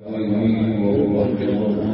الرحمن الرحيم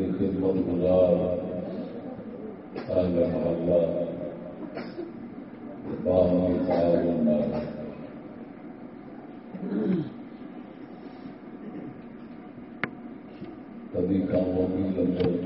کے خدمت گزار محلہ کبھی کاموں کی لمبے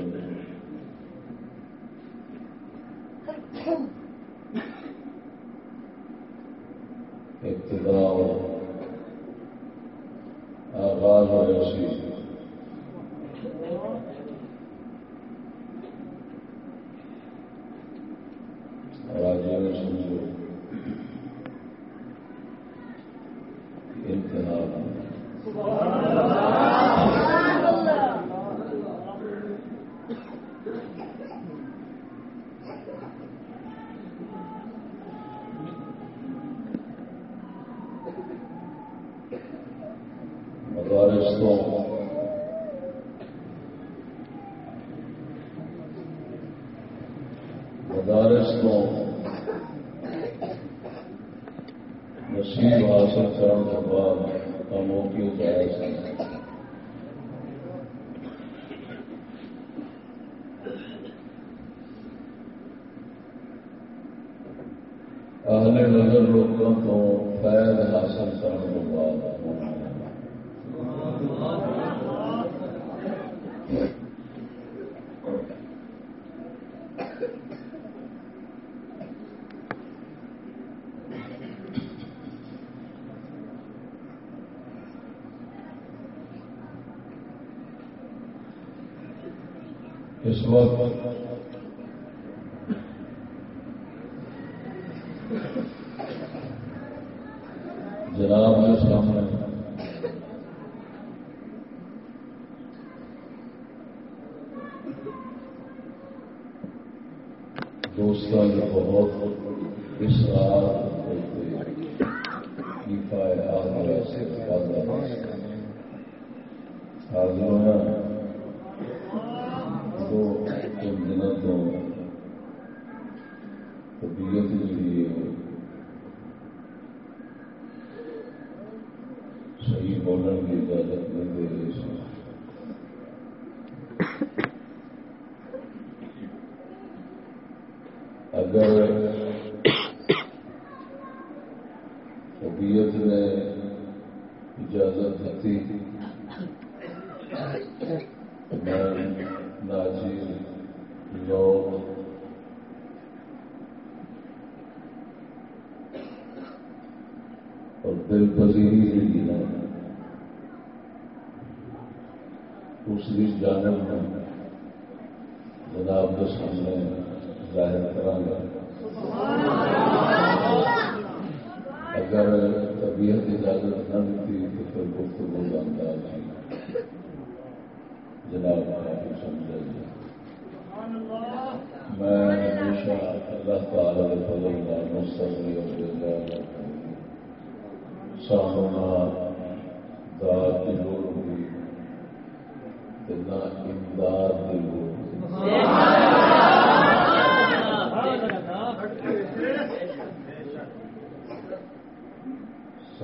اس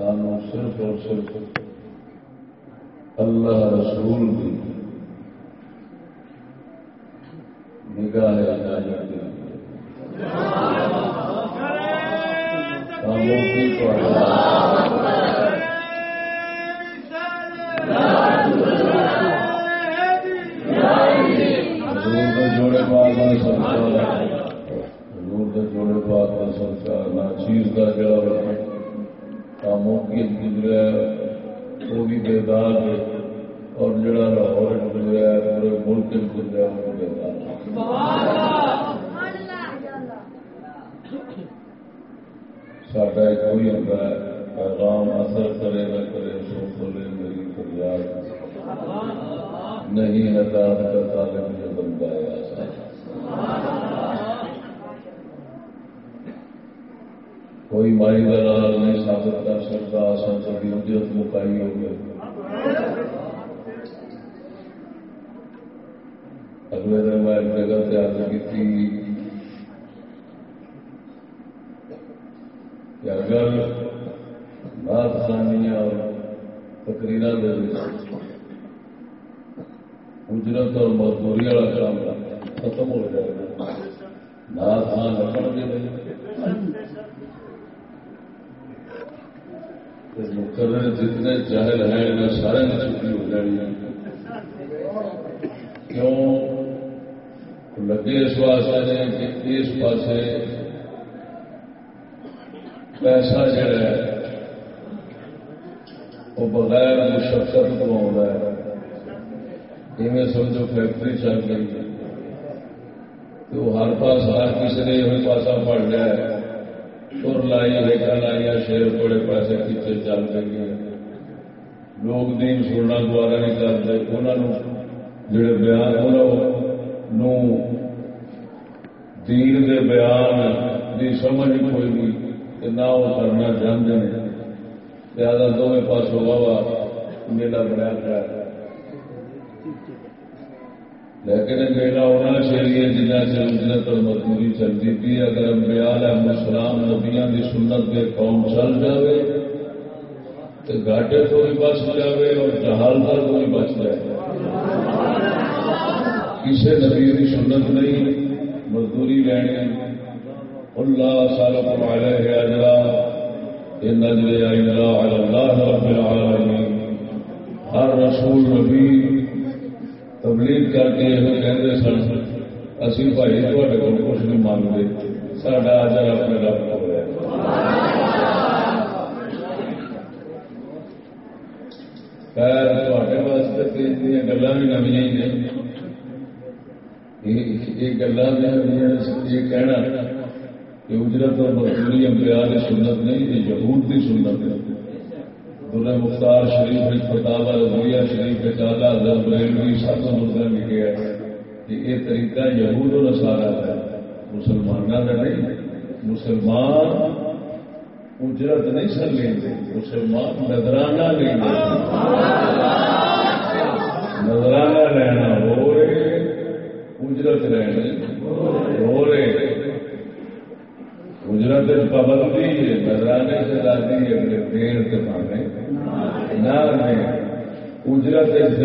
سانو صرف اور صرف اللہ رسول کی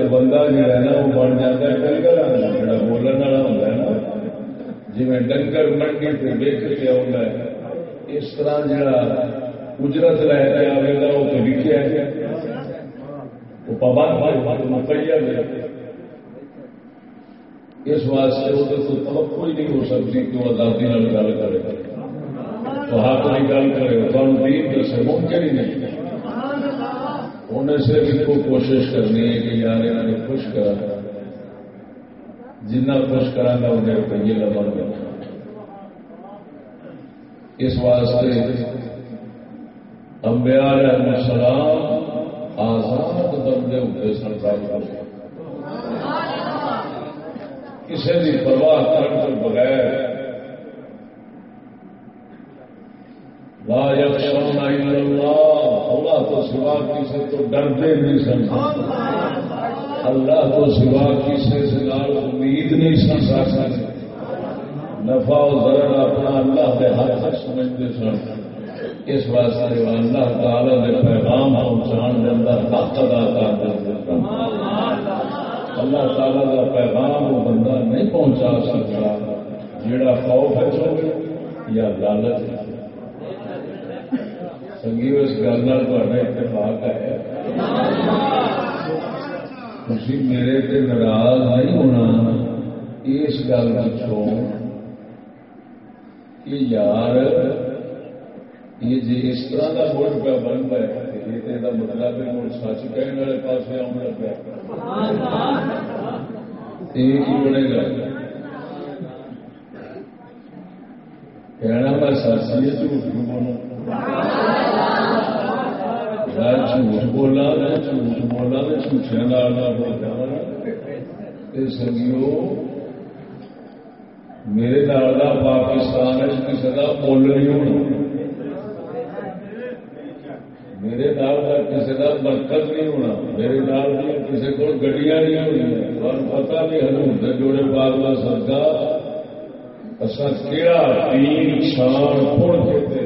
بندہ جو ہے نا وہ بن جاتا ہے ڈنگر جڑا بولنے والا ہوتا ہے نا جی میں ڈنگر منڈی سے بیچ کے آؤں گا اس طرح جڑا اجرت لے کے آئے گا وہ تو لکھے وہ پابند مکیا گیا اس واسطے وہ تو توقع ہی نہیں ہو سکتی کہ وہ آزادی گل کرے تو ہاتھ نہیں گل کرے تو دین دسے ممکن ہی نہیں انہیں صرف ان کو کوشش کرنی ہے کہ یار نے خوش کرا۔ جنہ خوش کرا گا انہیں روپیے لبا اس واسطے انبیاء علیہ السلام آزاد بندے ہوتے سن کسی کی پرواہ کرنے بغیر لا یخشون الا اللہ۔ اللہ تو سوا کسی تو ڈرتے نہیں سن۔ اللہ تو سوا کسی سے نال امید نہیں سن سکتے۔ نفع و ضرر اپنا اللہ کے ہاتھ سمجھتے سن۔ اس واسطے اللہ تعالی نے پیغام ہاں پہنچان کے اندر حق ادا کر اللہ تعالی کا پیغام وہ بندہ نہیں پہنچا سکتا جڑا خوف ہے یا لالچ ہے۔ سنگیو اس گل اتفاق ہے تھی میرے تے ناراض نہیں ہونا اس گل پچھوں کہ یار یہ جی اس طرح کا ملک پہ بنتا ہے یہ مطلب ہے ملک سچ کہنے والے پاس آن لگا یہ بنے گا کہنا میں سچ ہی جھوٹ بولوں میں جھوٹ بولا، میں جھوٹ بولا، میں جھوٹیا بول جا سنگیو، میرے نال پاکستان کسی کا مل نہیں ہونا۔ میرے نال کا کسی کا برکت نہیں ہونا۔ میرے نال کسی کو گڈیاں نہیں ہونی۔ اور پتا نہیں ہلو جوڑے باغلا سرکا۔ اصا کہڑا تین شان کون کہتے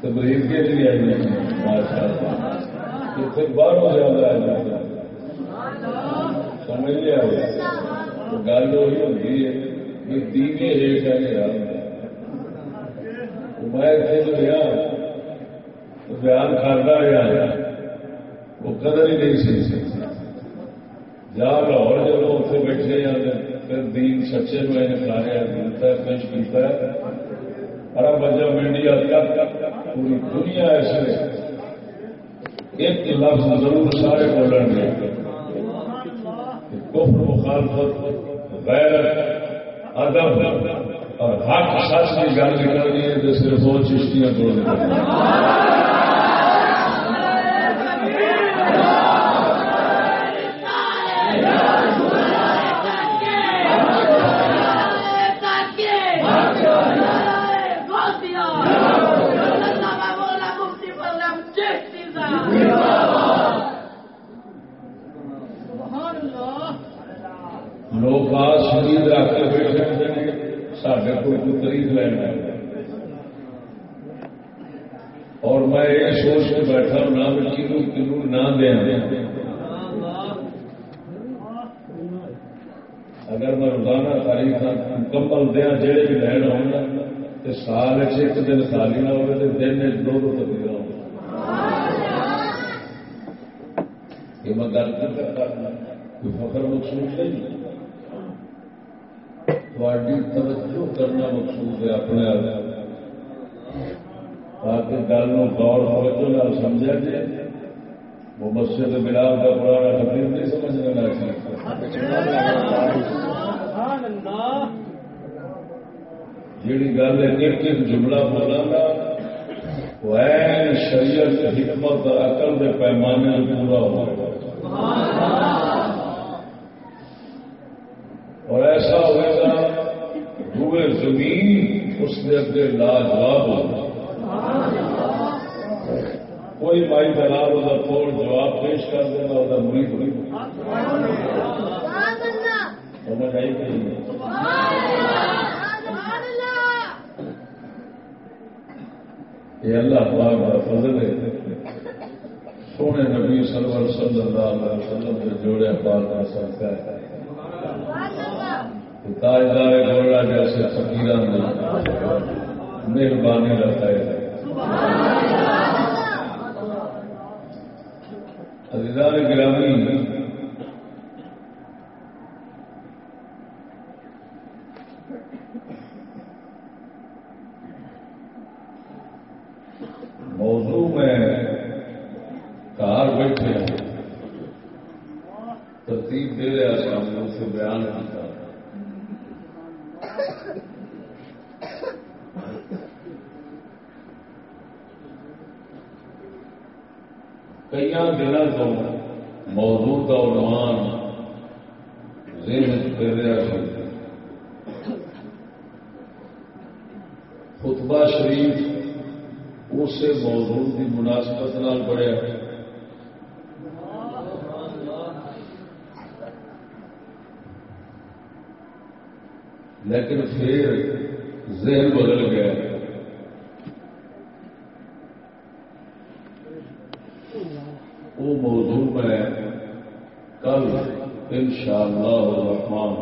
تبلیغ کے لیے آئی باہر زیادہ ہے سمجھ لیا گل وہی ہوتی ہے کہ دیوی ریٹ ہے میں۔ اتنے گیا بیان کرتا رہا۔ وہ قدر ہی نہیں سی۔ جا لاہور جب اتنے بیٹھے پھر دین سچے میں نکاریا دلتا پیش کیتا ہے۔ ارب بجا انڈیا پوری دنیا ایسے ایک لفظ ضرور سارے بولن گے۔ کفر، مخالفت، غیر، ادب اور حق، سچ کی گل نکلنی ہے تو صرف وہ چشتیاں توڑ لوگ آ شریر رکھ کے بیٹھے سارے کو تریف لینا اور میں یہ سوچ کے بیٹھا ہوں نہ میں کنو کنو نہ دیا اگر میں روزانہ تاریخ مکمل دیا جہے بھی لینا ہونا تو سال ایک دن خالی نہ ہوگا تو دن دو دو تبدیل ہو یہ میں گل کرتا کوئی فخر مقصود نہیں تھوڑی توجہ کرنا مقصود ہے اپنے تاکہ گل غور توجہ نہ سمجھا جائے۔ وہ مسجد بلال کا پرانا خطیب نہیں سمجھ لینا جیڑی گل ہے ایک ایک جملہ بولا گا وہ شریعت حکمت عقل کے پیمانے پورا ہوگا اور ایسا ہوئے گا روئے زمین، اس کے اگے لاجواب ہوگا کوئی مائی دلال وہ کوڑ جواب پیش کر دینا وہ مرید ہوئی یہ اللہ پاک کا فضل ہے۔ سونے نبی سرور صلی اللہ علیہ وسلم کے جوڑے پاک کا سرکا ہے تاجدار گوڑا جیسے فقیران نے مہربانی رکھا ہے۔ عزیزان گرامی، موضوع میں کار بیٹھے ہیں۔ ترتیب دے رہا سامنے سے بیان کیا کئی دنوں تو موضوع کا عنوان ذہن کر رہا خطبہ شریف اس موضوع کی مناسبت نال پڑھیا۔ لیکن پھر ذہن بدل گیا وہ موضوع میں کل ان شاء اللہ الرحمان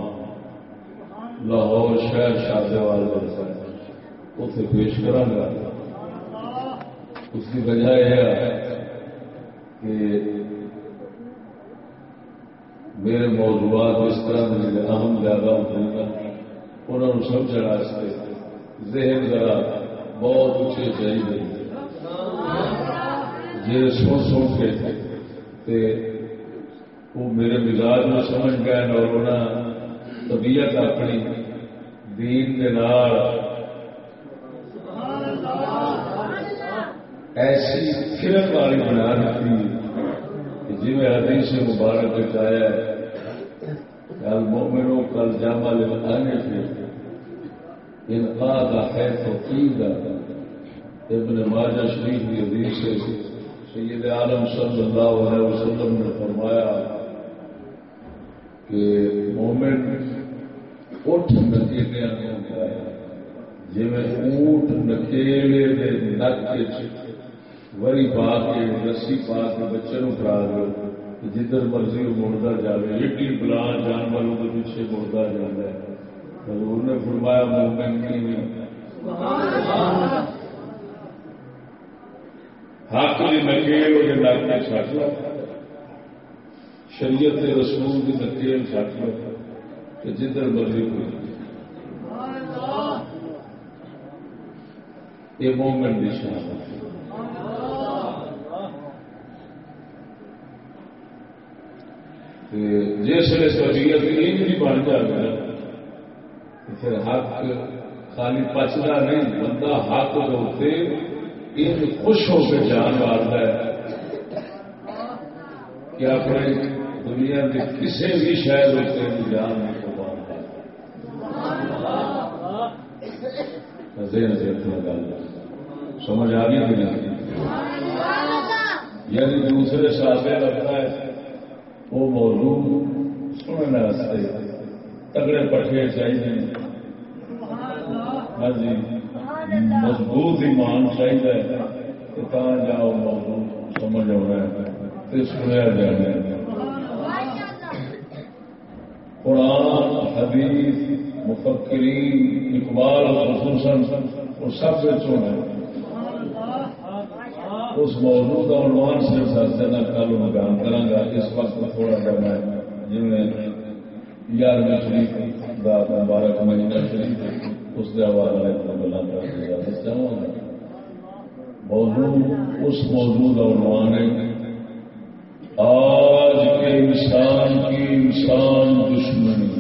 لاہور شہر شادی والے اسے پیش کرا گا. اس کی وجہ یہ ہے کہ میرے موضوعات اس طرح میرے اہم زیادہ ہوتے ہیں انہوں نے سمجھنا ذہن ذرا بہت اچھے چاہیے جی سن سن کے تے وہ میرے مزاج میں سمجھ گئے اور انہیں طبیعت اپنی دین کے نال ایسی فلم والی بنا دیتی جی میں حدیث مبارک بچایا کل مومنوں کل جامع آنے تھے انقاذ ہے تو ابن ماجہ شریف کی حدیث سے سید عالم صلی اللہ علیہ وسلم نے فرمایا کہ مومن اٹھ نکیلے جی میں اونٹ نکیلے نک وری پا کے رسی پا کے بچے نو کرا دو۔ جدھر مرضی وہ مڑتا جائے ایڈی بلا جانوروں کے پیچھے مڑتا جاتا ہے حضور نے فرمایا، مومن نہیں حق کی نکیل وہ نک میں شریعت رسول کی نکیل چٹ لو کہ جدھر مرضی ہوئی یہ مومن کی شان جس نے طبیعت یہ بھی بن جائے پھر حق خالی پچتا نہیں، بندہ حق ہوتے یہ خوش ہو کے جان مارتا ہے۔ کہ اپنے دنیا کے کسی بھی شہر ہوتے ہیں جان نہیں کو گل سمجھ آ گئی نہیں؟ یعنی دوسرے ساتھ لگتا ہے۔ وہ موضوع سننے واسطے تگڑے پٹھے چاہیے۔ ہاں جی مضبوط ایمان چاہیے۔ جاؤ موضوع سمجھ آنا ہے؟ سنیا جانا قرآن، حدیث، مفکرین، اقبال، خصوصاً، وہ سب سے ہونا اس موضوع کا عنوان صرف سستے نہ کل بیان کرا گا۔ اس وقت تھوڑا سا میں جی یارویں شریف کا مبارک مہینہ شریف، اس کے حوالے گلا کر کے چاہوں گا موضوع اس موضوع کا عنوان ہے۔ آج کے انسان کی انسان دشمنی۔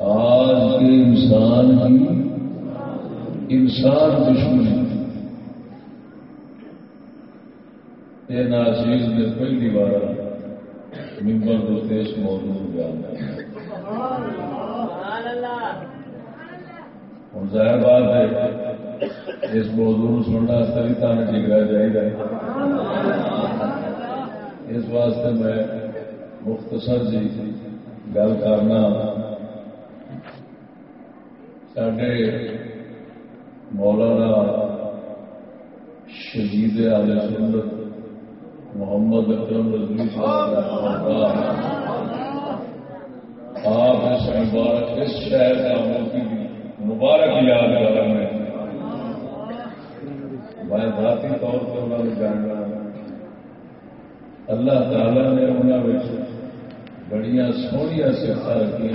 آج کے انسان کی انسان دشمنی۔ یہ ناچیز نے پہلی بار ممبر کو دیش موضوع جانا ہوں ظاہر بات ہے اس موضوع سننا بھی تمہیں جگڑا چاہیے اس واسطے میں مختصر جی گل کرنا۔ سڈے مولانا شہید عال سنت محمد اکرم رضوی آپ اس مبارک اس شہر کا مبارک یاد کر رہے ہیں میں ذاتی طور پہ انہوں نے جاننا اللہ تعالی نے انہوں بڑی سویا سکھا رکھی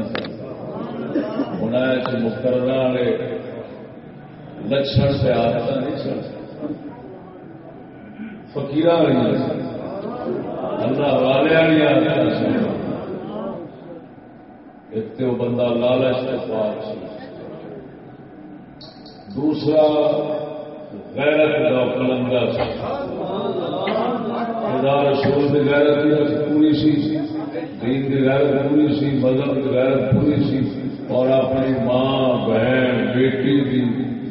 انہیں مقرر والے لچھن سے آدت نہیں چل فکیر والی اللہ والے والی آدت ایک تو بندہ لالچ کے پاس دوسرا غیرت دا پلنگا خدا رسول دی غیرت دی پوری سی۔ دین دی غیرت پوری سی، مذہب دی غیرت پوری سی۔ اور اپنی ماں، بہن، بیٹی دی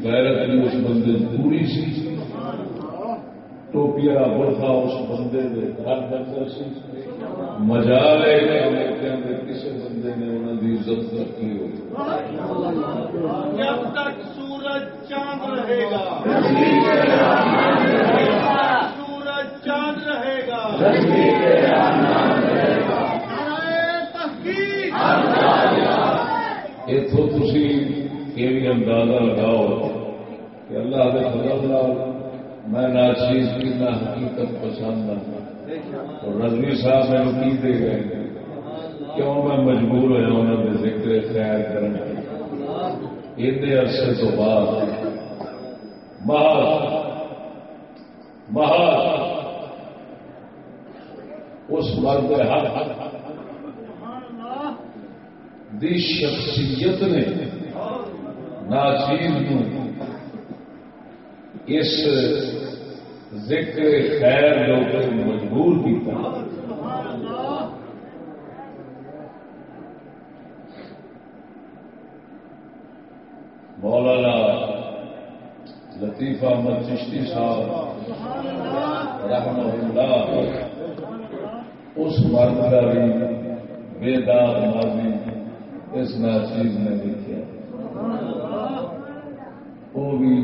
غیرت بھی اس بندے پوری سی۔ ٹوپیا برخا اس بندے کے گھر بندر سی مزا لے کسی بندے نے انہوں کی عزت رکھی ہو جب تک سورج چاند رہے گا۔ سورج چاند رہے گا۔ اتوں تھی یہ بھی اندازہ لگاؤ کہ اللہ کے فضل میں نہ چیز کی نہ حقیقت پسند اور رضوی صاحب میں کی دے گئے۔ کیوں میں مجبور ہوا انہوں نے ذکر خیر کرنے اتنے عرصے تو بعد۔ محل اس مرد حق دی شخصیت نے ناچیز اس ذکر خیر لوگ مجبور کیا مولانا لطیفہ احمد چشتی صاحب، رحمہ اللہ، اس مرد کا بھی بے داغ ماضی اس ناچیز نے لکھا وہ بھی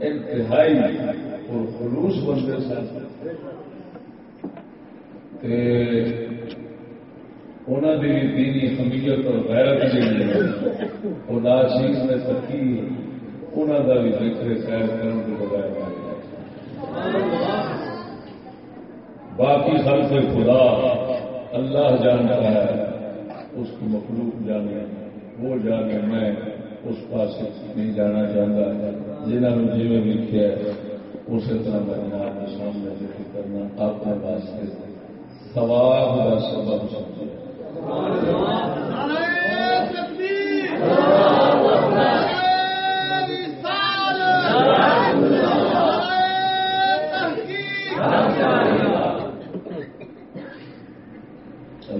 انتہائی اور خلوص بندے سن انہوں کی دینی حمیت اور غیرت جی وہ ناچیز نے تکی انہوں کا بھی ذکر خیر کرنے کے بغیر باقی خلق خدا اللہ جانتا ہے اس کی مخلوق جانے وہ جانے میں اس پاس نہیں جانا چاہتا جنہوں نے جی لکھا ہے اسی طرح میں جناب کے سامنے ذکر کرنا اپنے واسطے ثواب کا سبب سمجھے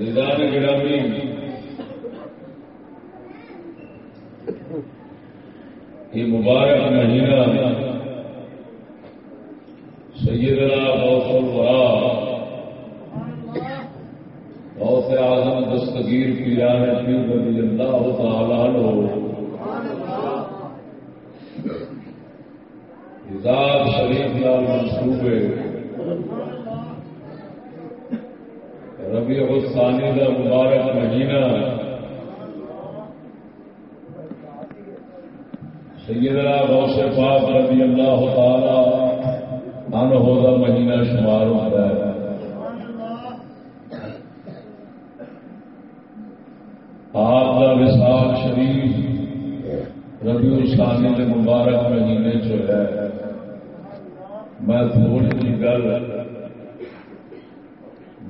ریزان گرامی، یہ مبارک مہینہ سیدنا غوث الورا غوث اعظم دستگیر پیران پیر رضی اللہ تعالی عنہ۔ ذات شریف لال منصوبے ربیع الثانی کا مبارک مہینہ۔ سیدنا غوث پاک رضی اللہ تعالی عنہ کا مہینہ شمار ہوتا ہے آپ کا وسال شریف ربیع الثانی کے مبارک مہینے جو ہے، میں تھوڑی جی گل،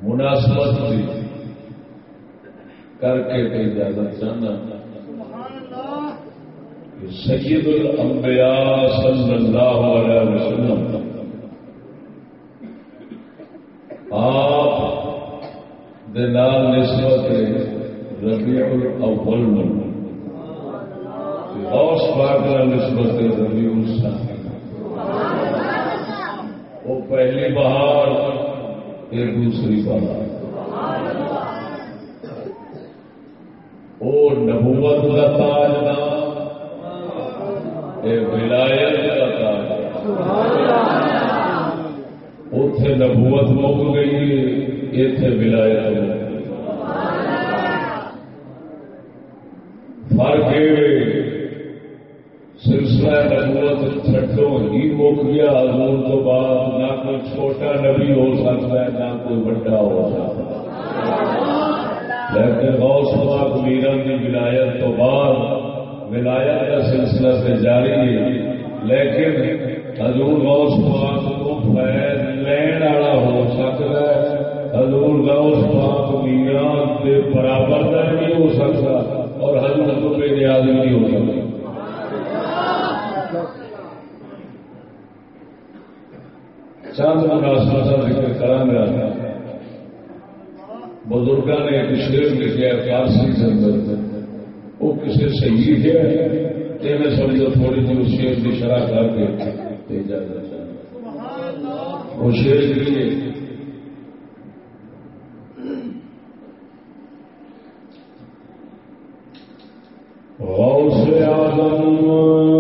مناسبت کی کر کے اجازت چاہنا۔ سید الانبیاء صلی اللہ علیہ وسلم آپ نسبت ربیع الاول غوث پاک نسبت ربیع الثانی وہ پہلی بہار یہ دوسری بہار۔ وہ نبوت کا تاج نہ ولایت کا تاج۔ اتے نبوت مک گئی اتے ولایت فرق یہ سلسلہ نبوت چھٹو ہی مک گیا حضور تو بعد نہ کوئی چھوٹا نبی ہو سکتا ہے، نہ کوئی بڑا ہو سکتا لیکن غوث پاک میران کی ولایت تو بعد ولایت کا سلسلہ سے جاری ہے۔ لیکن حضور غوث پاک کو فیض لین والا ہو سکتا ہے۔ حضور غوث پاک میران کے برابر کا نہیں ہو سکتا اور حضور کو بے نیاز نہیں ہو سکتا چند مناسبت کا ذکر کرا بزرگ نے ایک شیر لکھا فارسی کے اندر وہ کسی صحیح ہے کہ میں سمجھو تھوڑی سی شیر کی شرح کر کے وہ شیر لیے غوث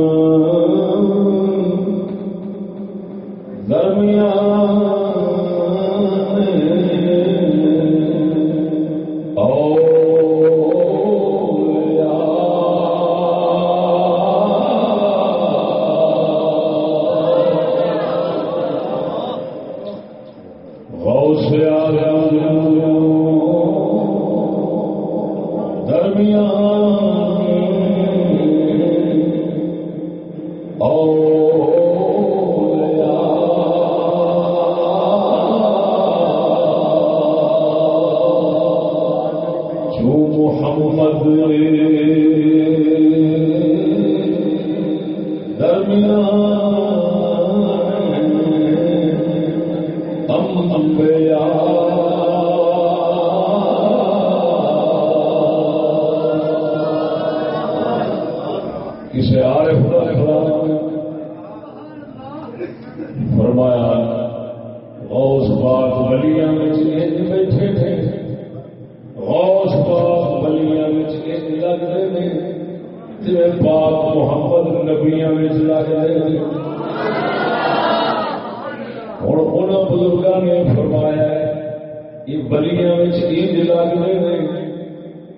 یہ بلیاں لگتے ہیں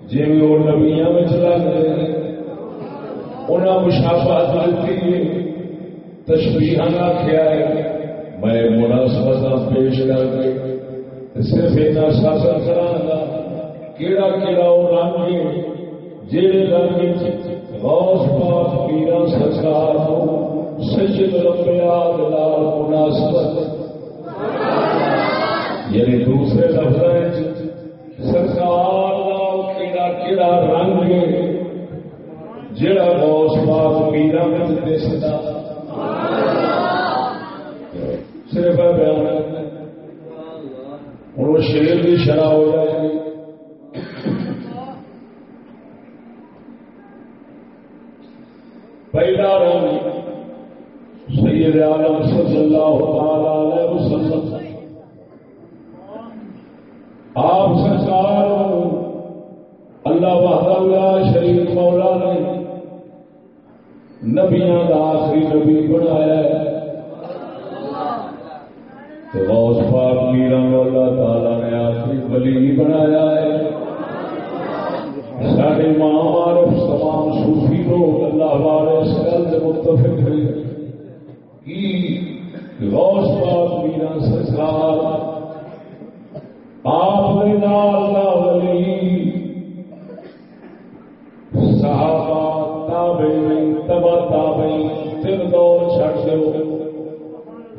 جی وہ نبیاں لگتے ہیں انہیں مشافات دیتی ہے تشبیح آخیا ہے میں مناسبت پیش کر کے صرف اتنا شاسن کرا کیڑا کیڑا وہ رنگ ہے جہے رنگ غوث پاک پیرا سرکار سجد لمبیا دلال مناسبت یعنی دوسرے لفظ سرکار کیڑا کیڑا رنگ ہے جڑا غوث پاک میرا میں دستا صرف بیان ہوں وہ شیر کی شرح ہو جائے۔ گی پہلا رنگ سید عالم صلی اللہ تعالی علیہ آپ سرکار اللہ وحدہ شریف مولا نے نبیا کا آخری نبی بنایا اس پاک میرا مولا تعالی نے آخری بلی بنایا ہے۔ سارے مہار تمام سوفی لوگ اللہ والے سرد متفق سے متفق غوث پاک میرا سرکار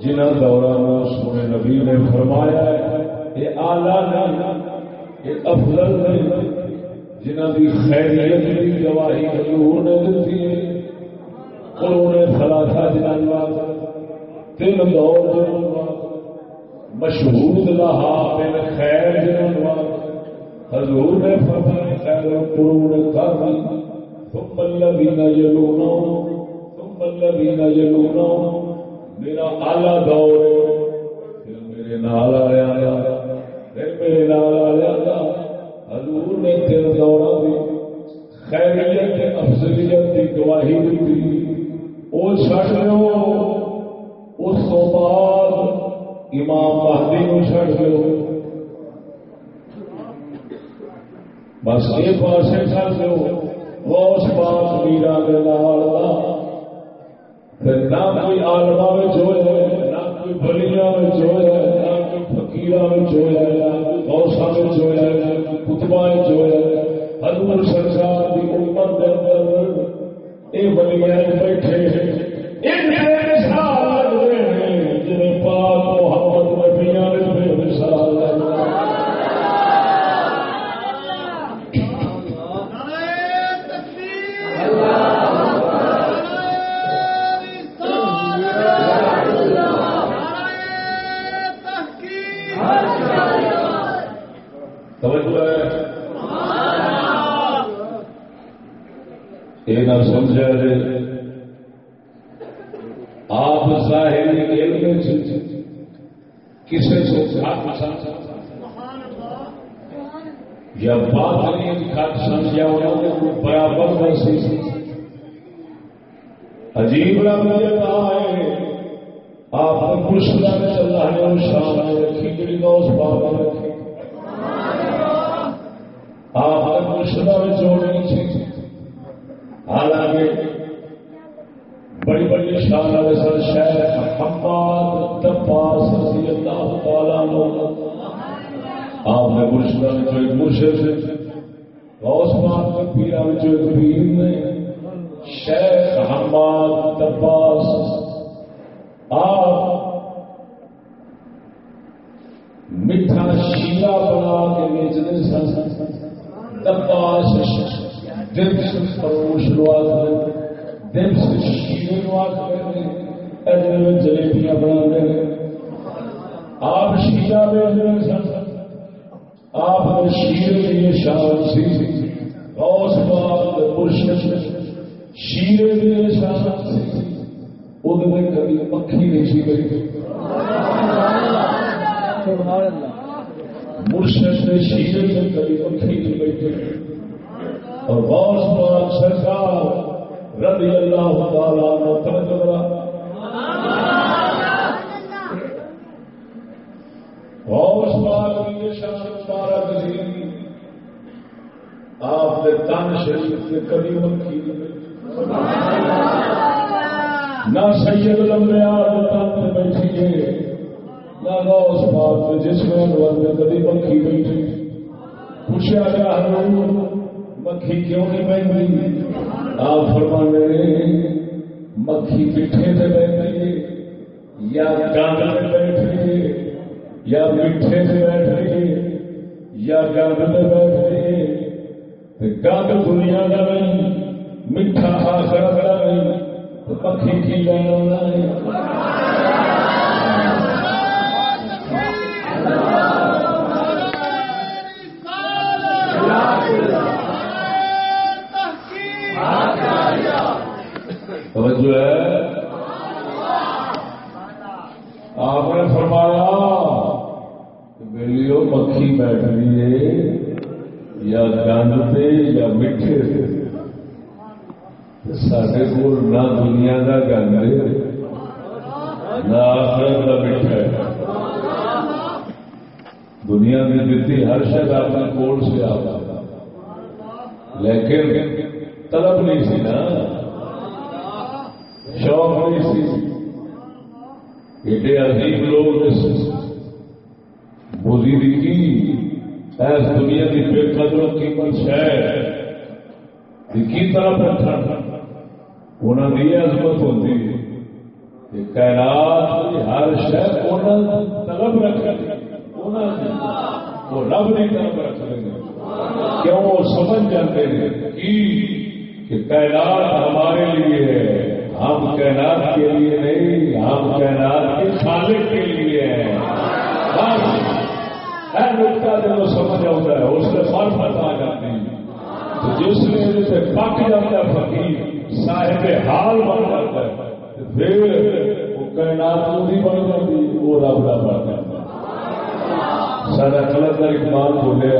جنہ دوران سونے نبی نے فرمایا ہے یہ آلہ نہیں یہ افضل نہیں جنہ کی خیریت کی گواہی حضور نے دیتی ہے انہوں نے خلاصہ تین دور مشہور لہا بن خیر جنان حضور نے فرمایا، خیر قرون قرن ثم الذين يلونهم ثم الذين يلونهم میرا آلہ دور پھر میرے نال آیا پھر میرے نال آیا حضور نے تین دورہ دی خیریت افضلیت کی گواہی دی، وہ چھڑ لو، اس کو بعد امام مہدی کو چھڑ لو بس یہ پاسے چھڑ لو اس پاس میرا دلال پھر نہ کوئی آلما میں نہ کوئی بلیاں میں نہ کوئی میں نہ کوئی میں نہ کوئی میں سرکار کی امت کے اندر یہ بلیاں بیٹھے ہیں۔ پاک محمد نبیاں نے بے مثال ہے یہ نہ سمجھا جائے آپ ظاہر علم سے کسی سے یا بات نہیں کھٹ سمجھا انہوں نے کوئی برابر محسوس عجیب لگ ہے، آپ نے مرشدہ میں اللہ نے وہ شان رکھی جڑی دوست بات رکھی۔ آپ نے مرشدہ میں جو نہیں حالانکہ بڑی بڑی شان والے سر شہر حماد تباس رضی اللہ تعالیٰ عنہ۔ آپ نے مرشدہ میں جو ایک مرشد سے۔ غوث پاک کے پیرا جو ایک پیر نے شیخ حماد تباس آپ میٹھا شیلا بنا کے بیچتے سن۔ تباس دل سے فروش لوا دل سے شیرے لوا کر جلیبیاں بنا دے آپ شیلا بیچتے سن۔ آپ نے شیر کی یہ شان سی۔ غوث پاک مرشد شیر کی یہ شان سی۔ وہ کبھی پکھی نہیں سی گئی۔ مرشد نے شیر میں کبھی پکھی نہیں بیٹھے اور غوث پاک سرکار رضی اللہ تعالیٰ عنہ توجہ غوث پاک شان مبارک آپ تن شریف سے کبھی مکھی۔ نہ سید لمبے تن بیٹھی ہے نہ غوث پاک کے جسم انور میں کبھی مکھی بیٹھی۔ پوچھا گیا حضور، مکھی کیوں نہیں بہتی آپ فرمانے مکھی پیٹھے سے بیٹھی ہے یا گانا میں بیٹھ رہی ہے یا میٹھے سے بیٹھ رہی یا گند میں بیٹھ رہی گند دنیا کا نہیں میٹھا آخر کا نہیں تو پکھی کی لینا نہیں توجہ ہے؟ آپ نے فرمایا مکھی بیٹھ رہی ہے یا گند پہ یا میٹھے سے سڈے کو نہ دنیا کا گند ہے، نہ آخرت کا مٹھا ہے۔ دنیا میں دیتی ہر شاید اپنے کول سے آتا۔ لیکن طلب نہیں سی نا۔ شوق نہیں سی۔ ایڈے عظیم لوگ بولی کی ایس دنیا کی بے قدر قیمت شہر کی طرف رکھنا۔ انہوں کی عظمت ہوتی ہے کائنات ہر شہر انہوں طلب رکھ وہ رب نہیں طرف رکھ لیں کیوں وہ سمجھ جاتے ہیں؟ کہ کائنات ہمارے لیے ہے۔ ہم کائنات کے لیے نہیں، ہم کائنات کے خالق کے لیے ہیں۔ ہر نقطہ جب سمجھ آتا ہے اس سے فر فرق آ جاتی ہے جس نے پک جاتا ہے فقیر صاحب حال بن جاتا ہے پھر وہ کائنات بھی بن جاتی وہ رب کا بن جاتا ہے۔ سارا کلندر اقبال بولے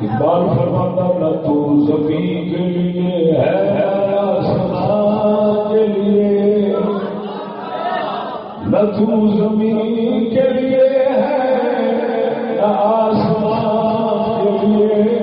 اقبال فرماتا نہ تو زمین کے لیے ہے آسمان کے لیے نہ تو زمین کے لیے ہے نہ آسمان کے لیے۔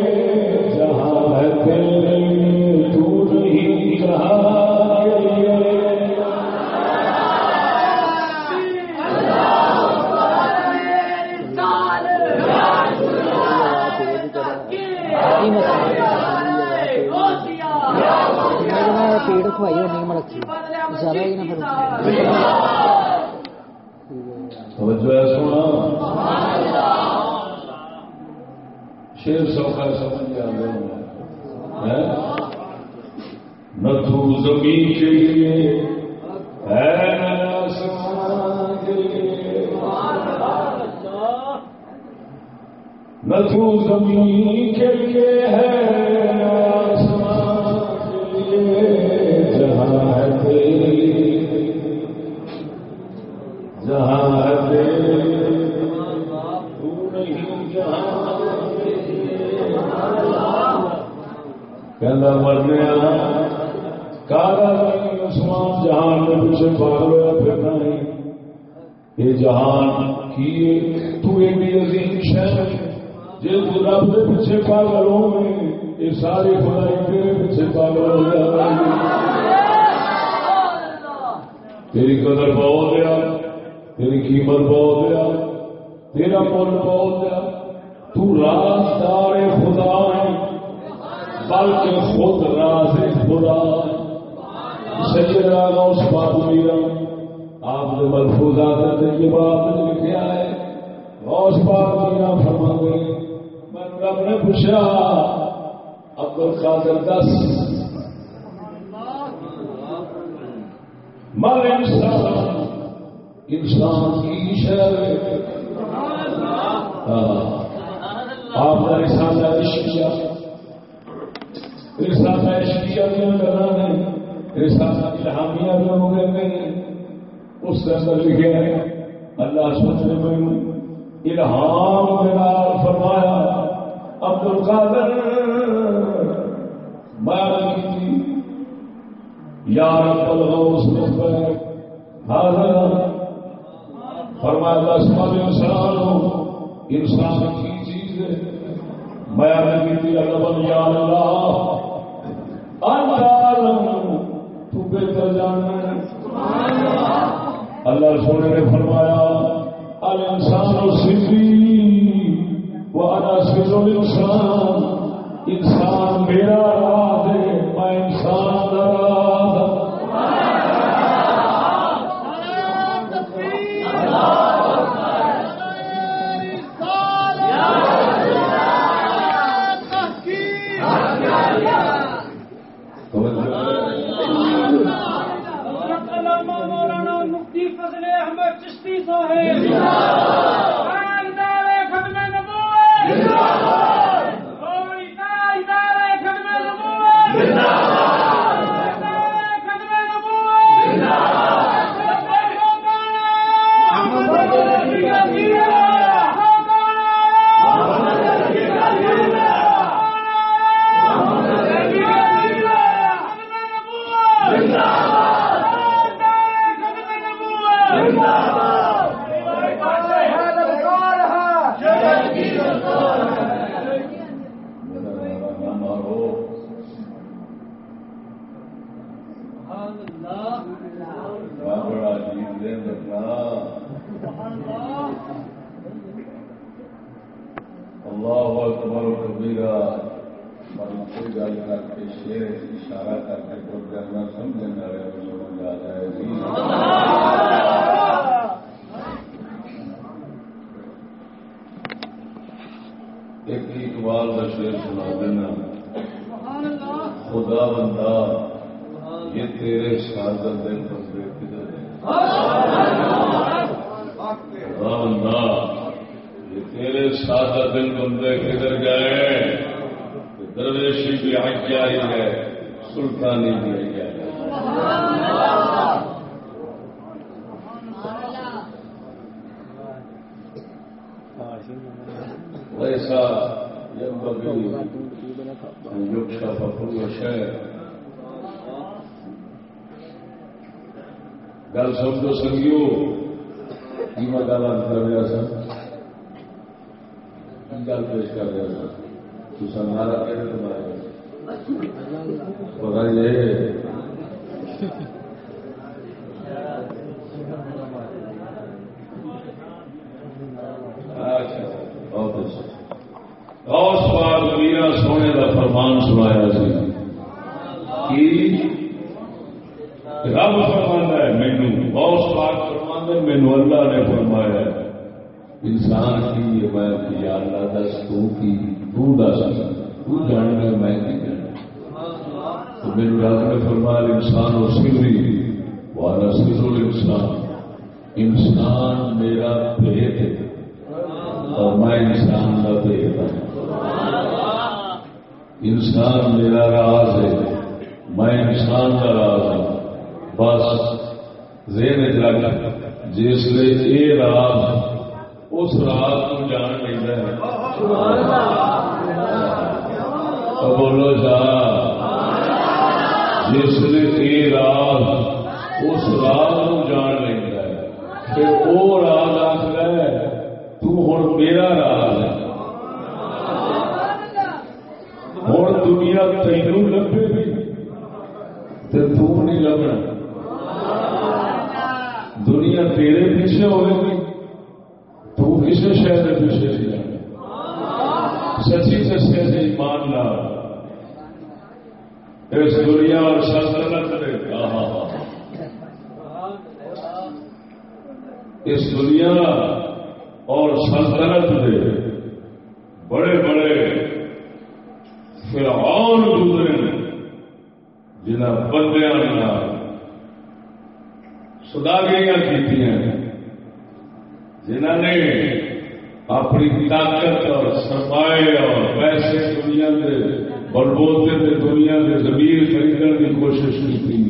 دنیا کے زمین خریدنے کی کوشش کی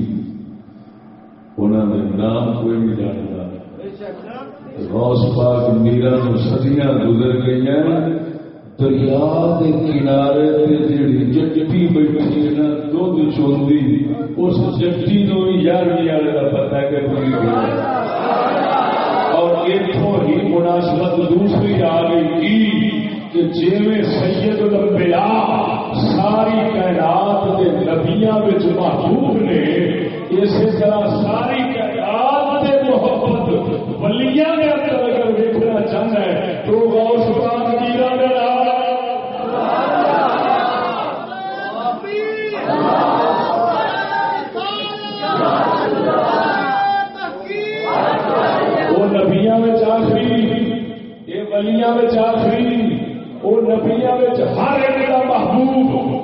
انہوں نے نام کوئی نہیں جانتا۔ غوث پاک میرا سدیاں گزر گئی ہیں۔ دریا کے کنارے جیڑی جٹی بیٹھی ہے نا دھد چوندی، اس جٹی نو یارویں والے کا پتا ہے کہ پوری گیا اور اتوں ہی مناسبت دوسری آ گئی کہ جیویں سید الانبیاء ساری کائنات کے نبیاں محبوب نے، اسی طرح ساری کائنات کے محبت ولیاں کے اندر اگر دیکھنا چاہتا ہے، تو غوث پاک میرا میرا وہ نبیاں آخری، یہ ولیاں آخری، وہ نبیاں ہر ایک کا محبوب۔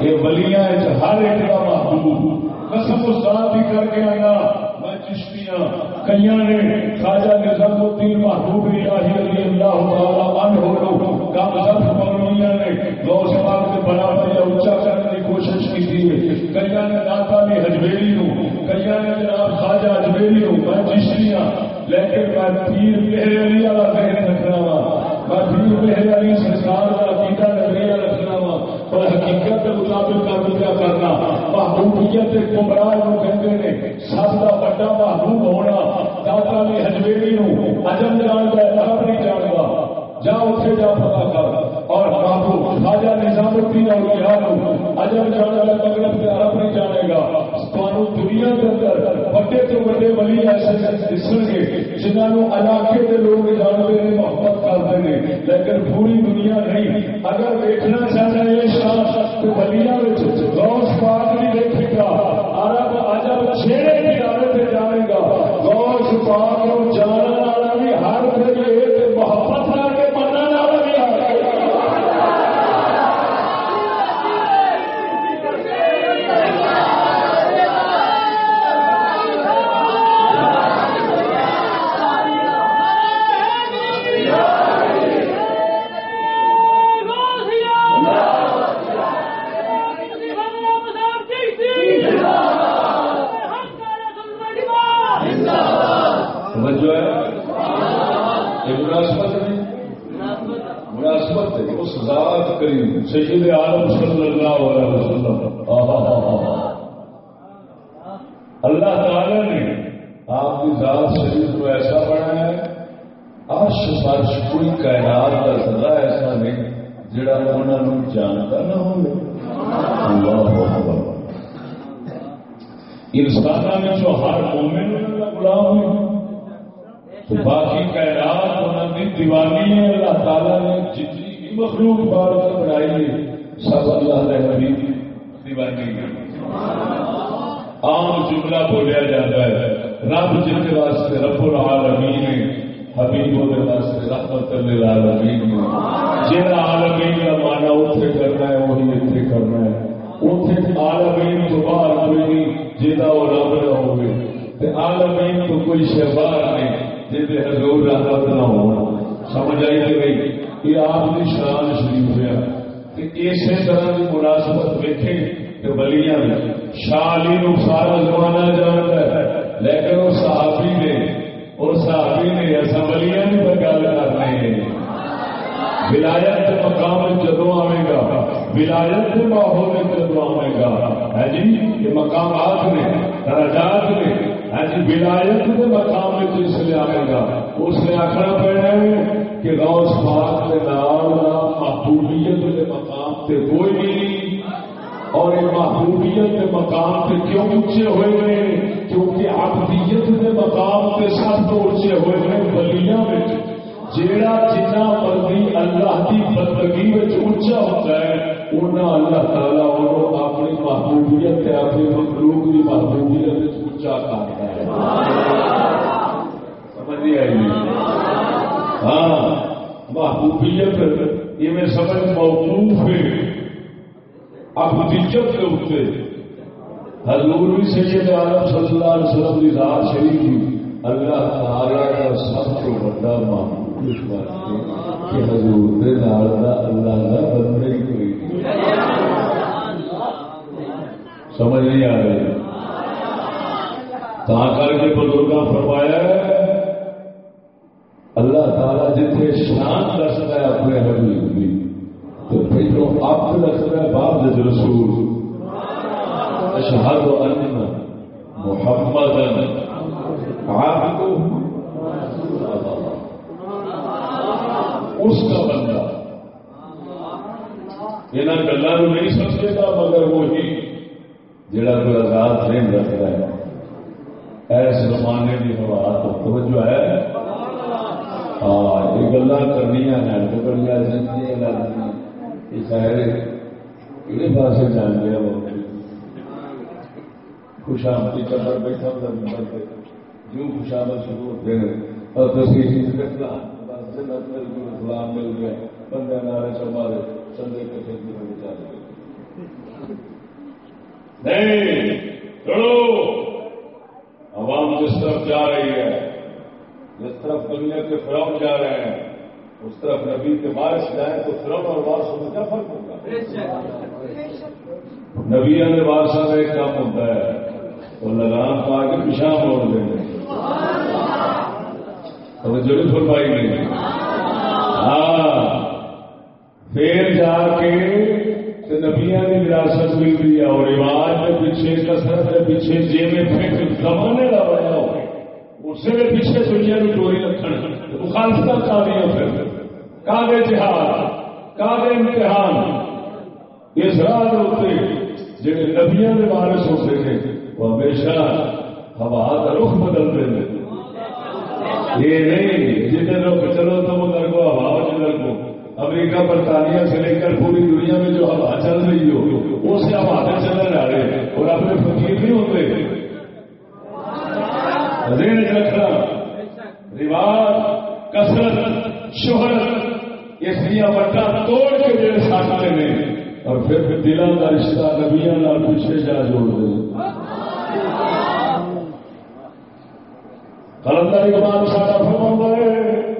یہ ولیاں ہر ایک کا محبوب۔ قسم استاد بھی کر کے آیا۔ میں چشتیاں کئی نے خواجہ نظام الدین محبوب الہی علی اللہ تعالی عنہ ہو کم سب مولویاں نے غوث پاک کے بڑا بڑا اونچا کرنے کی کوشش کی تھی کئی نے داتا نے ہجویری ہوں کئی نے جناب خواجہ ہجویری ہوں میں چشتیاں۔ لیکن میں پیر میرے علی والا ذہن رکھنا وا۔ میں پیر میرے علی سرکار کا عقیدہ نظریہ رکھنا وا۔ اور حقیقت کے مطابق کام کیا کرنا۔ محبوبیت گمراہ کہتے ہیں۔ سب کا بڑا محبوب ہونا۔ داتا نے ہجویری ہوں اجم جانتا ہے عرب نہیں جانتا جا اتنے جا پتا کر۔ اور محبوب خواجہ نظام الدین اور بہار اجم جانا ہے مغرب سے عرب نہیں جانے گا۔ دنیا کے اندر بڑے تو بڑے ولی ایسے دسن گے۔ جنہوں علاقے کے لوگ جانتے ہیں محبت کرتے ہیں۔ لیکن پوری دنیا نہیں۔ اگر دیکھنا چاہتا ہے یہ شان تو بلیا غوث پاک نہیں دیکھے گا۔ عرب عجب چھیڑے کنارے پہ جائے گا۔ غوث پاک حضور نہ ہو سمجھ آئی کہ بھائی، یہ آپ کی شان شریف ہے۔ کہ اسی طرح کی مناسبت ویکھے کہ بلیاں شاہ علی نو سارا زمانہ جانتا ہے۔ لیکن وہ صحابی نے، اور صحابی نے ایسا بلیاں بھی پر گل کرنے ہیں۔ ولایت کے مقام جدو آئے گا، ولایت کے ماحول میں جدو آئے گا، ہے جی یہ مقامات نے درجات نے ہے جی ولایت کے مقام میں جس لیے آئے گا، اس نے آخر پڑنا ہے کہ غوث پاک کے نام محبوبیت کے مقام پہ کوئی نہیں۔ اور یہ محبوبیت کے مقام پہ کیوں اونچے ہوئے گئے کیونکہ عبدیت کے مقام پہ سب تو اونچے ہوئے گئے بلیاں میں۔ جیڑا جنا مرضی اللہ کی بندگی میں اونچا ہوتا ہے انہیں اللہ تعالیٰ انہوں اپنی محبوبیت اپنی مخلوق کی محبوبیت اونچا کرتا ہے سمجھ نہیں آئی ہاں محبوبیت یہ میں سمجھ موقوف ہے ابدیت کے اتنے حضور بھی سید عالم صلی اللہ علیہ وسلم کی ذات شریف اللہ تعالی کا سب کو بڑا محبوب اس بات کہ حضور دے نال دا اللہ دا بندہ ہی کوئی سمجھ نہیں آ رہی تا کر کے بزرگاں فرمایا اللہ تعالیٰ جتنے شان رکھتا ہے اپنے حبیب کی، تو پہلو آپ رکھتا ہے باب جد رسول۔ اشہد ان محمد عبدہ۔ اس کا بندہ۔ یہاں گلوں نہیں سمجھے گا، مگر وہی جڑا کوئی آزاد ذہن رکھتا ہے۔ ایس زمانے کی ہوا تو توجہ ہے۔ ہاں یہ گلا کرنی ہیں تو بڑی یہ خیر کہڑے پاس جان گیا وہ۔ خوشامدی چندر بیٹھا جو خوشامد شروع ہوتے ہیں، اور تصویر اسلام مل گیا بندے نارے چمارے چندے کے کھیتی میں چل گئے نہیں چلو عوام جس طرف جا رہی ہے جس طرف دنیا کے فروغ جا رہے ہیں، اس طرف نبی کے بارش جائیں تو فروغ اور بارش میں کیا فرق ہوگا نبیا نے بادشاہ کا ایک کام ہوتا ہے، وہ لگام پا کے پیشہ موڑ دیں گے ضرور فرمائی گئی۔ ہاں۔ پھر جا کے نبیا کی وراثت ملتی ہے اور رواج کے پیچھے کسرت کے پیچھے جی میں پھر زمانے کا بڑا ہو اسی کے پیچھے دنیا کی ٹوری رکھن۔ مخالفت کا دیا پھر۔ کاغذ جہاد کاغذ امتحان۔ اس راہ اتنے جہے نبیا کے بارش ہوتے ہیں، وہ ہمیشہ ہوا کا رخ بدلتے ہیں۔ یہ نہیں، جتنے لوگ چلو تم ادھر کو ہوا ادھر کو امریکہ برطانیہ سے لے کر پوری دنیا میں جو ہوا چل رہی ہو اسے ہم آگے چلنے جا رہے اور اپنے فقیر نہیں ہوتے ریڑھ رکھنا، رواج، کثرت، شہرت اس لیے بٹا توڑ کے میرے ساتھ لینے اور پھر دلوں کا رشتہ نبیا پوچھے جا جوڑ دیں کلندر اقبال سارا فرما ہے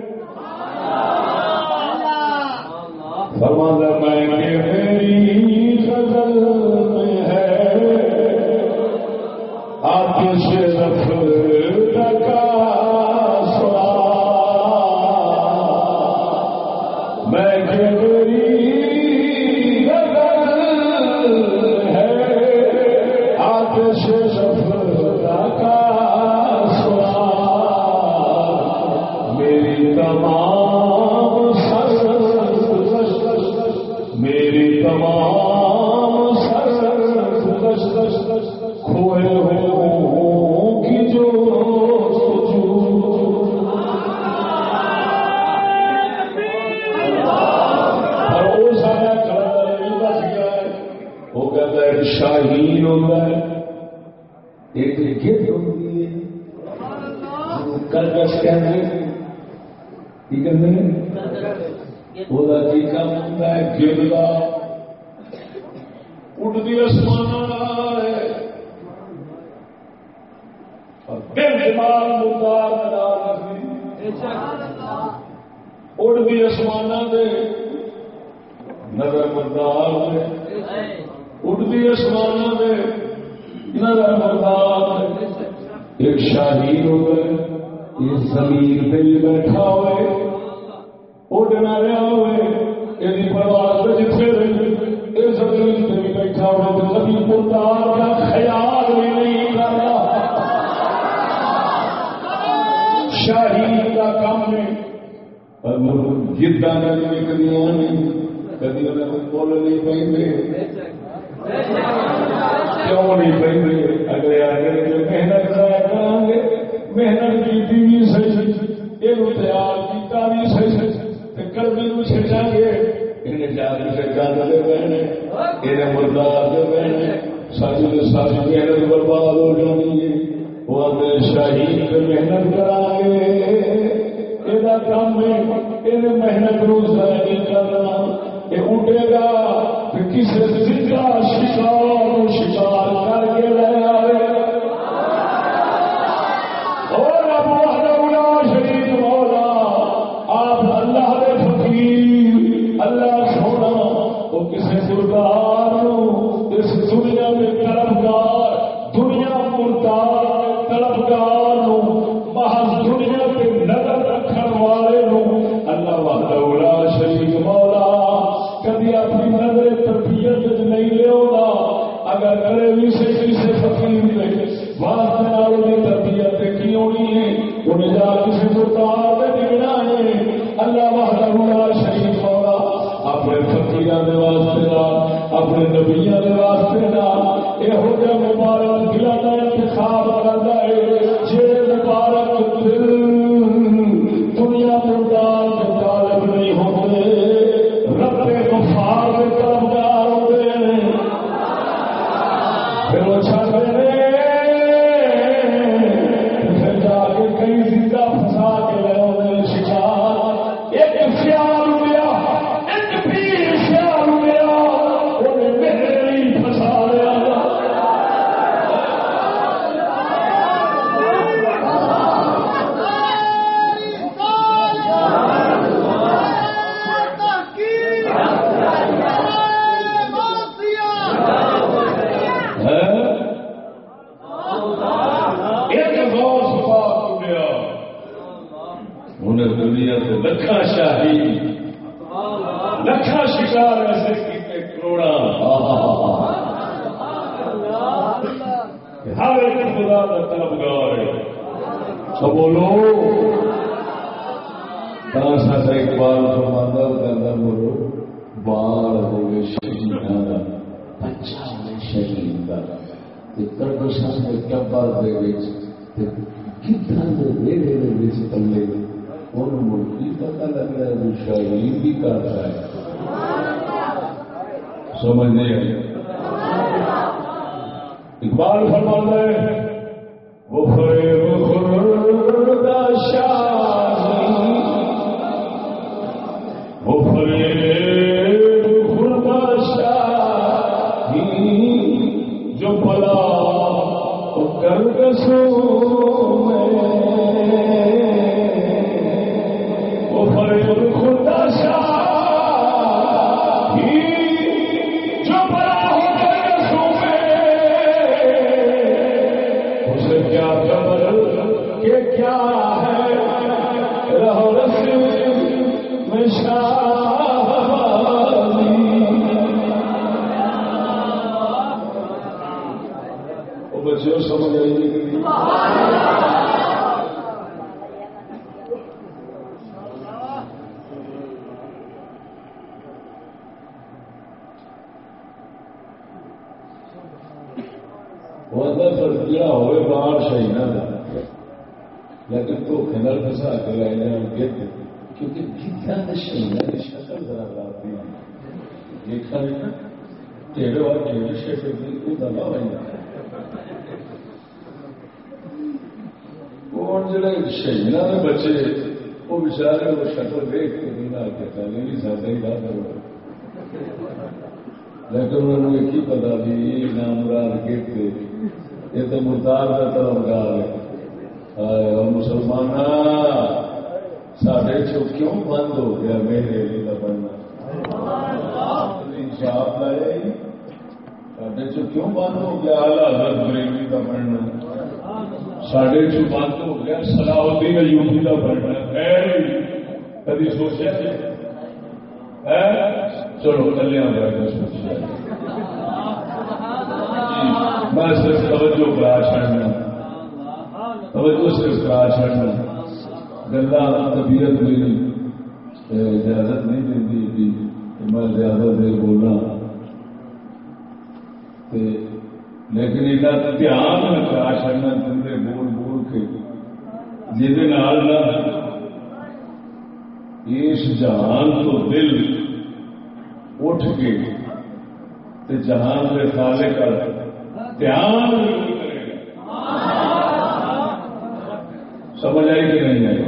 سمجھ آئی کہ نہیں آئی؟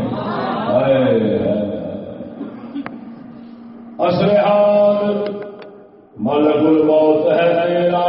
اصل حال ملک الموت ہے تیرا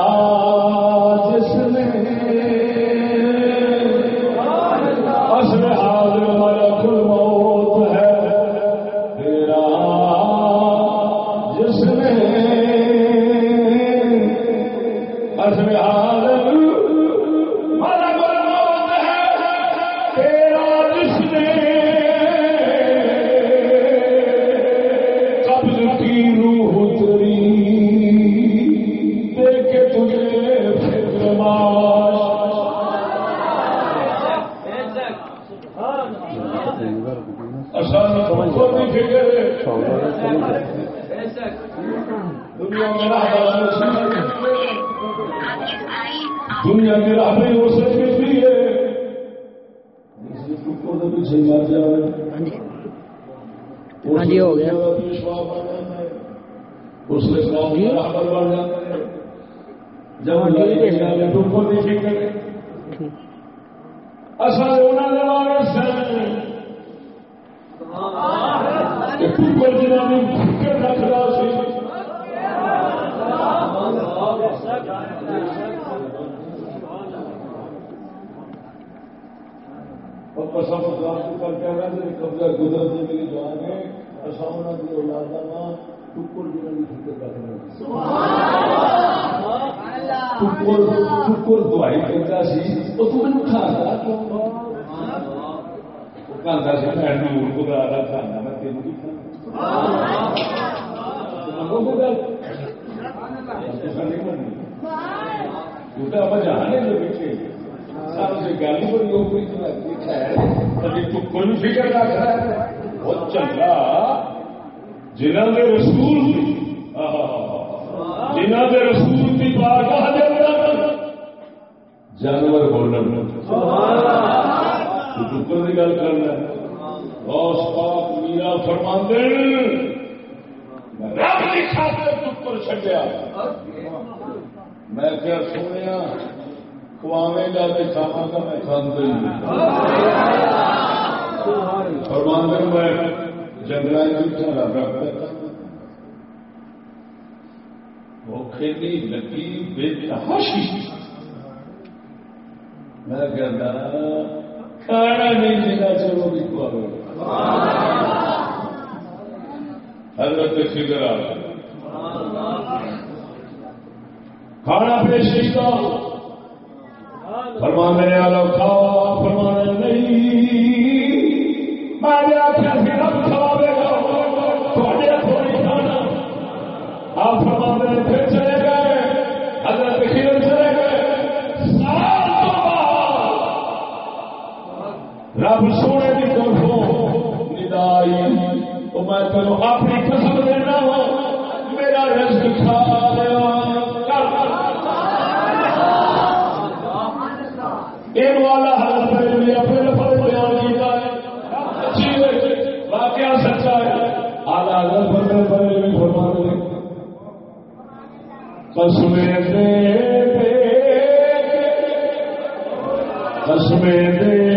دے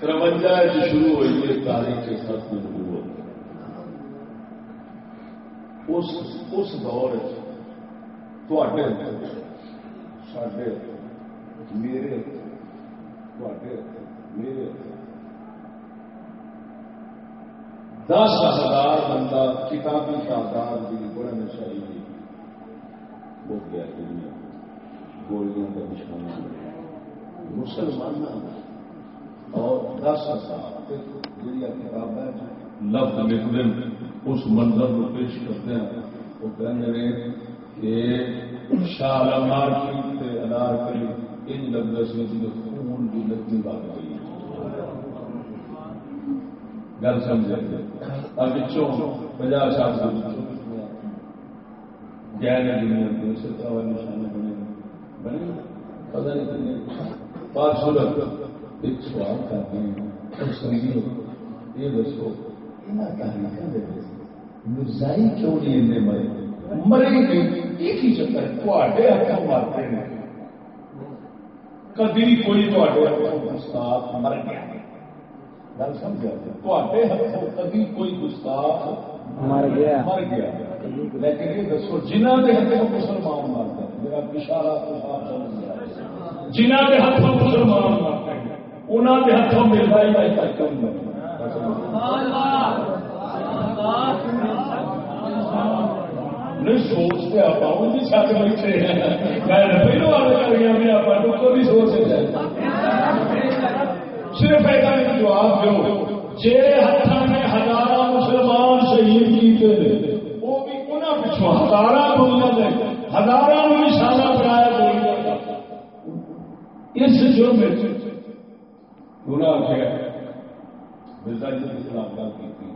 ترونجا شروع ہوئی ہے، تاریخ کے ساتھ اس اس دور سڈے میرے میرے دس ہزار بندہ کتابی تعداد کی بڑھنے چاہیے ہو گیا دنیا۔ گولیاں کا نشانہ مسلمان اور دس ہزار جہاں کتابیں لفظ لکھ دیں اس منظر کو پیش کرتے ہیں۔ وہ کہتے ہیں کہ شالمار کی انار کری، ان لفظ سے خون کی لگنی بات ہوئی گل سمجھ اب پنجاب سال گہرے دنیا کے سترہ والے نشانے بنے۔ بنے؟ پتہ نہیں پانچ سو ایک سوال کرتے ہیں یہ دسو مرزائی کیوں نہیں مرے؟ مرے گئی ایک ہی چکر تھوڑے ہاتھوں مارتے ہیں۔ کدی کوئی تھوڑے ہاتھوں گستاخ مر گیا۔ گل سمجھا؟ تھوڑے ہاتھوں کدی کوئی گستاخ مر گیا۔ مر گیا۔ لیکن یہ دسو جنہ کے ہاتھوں مسلمان مارتا میرا اشارہ جنہ کے ہاتھوں مسلمان مارتے ہیں۔ انہوں کے ہاتھوں مرزائی کا کم نہیں سوچتے آپ ساتھ بیٹھے پہلو والے کر گیا ہاں، میں آپ کو بھی سوچ صرف ایک جواب دو۔ جی ہاتھ میں ہزار مسلمان شہید کیتے وہ بھی انہوں پچھوں ہزار دنیا دے ہزار نشانہ بنایا دنیا اس جرم گناہ کیا مرزا جی کی خلاف گل کی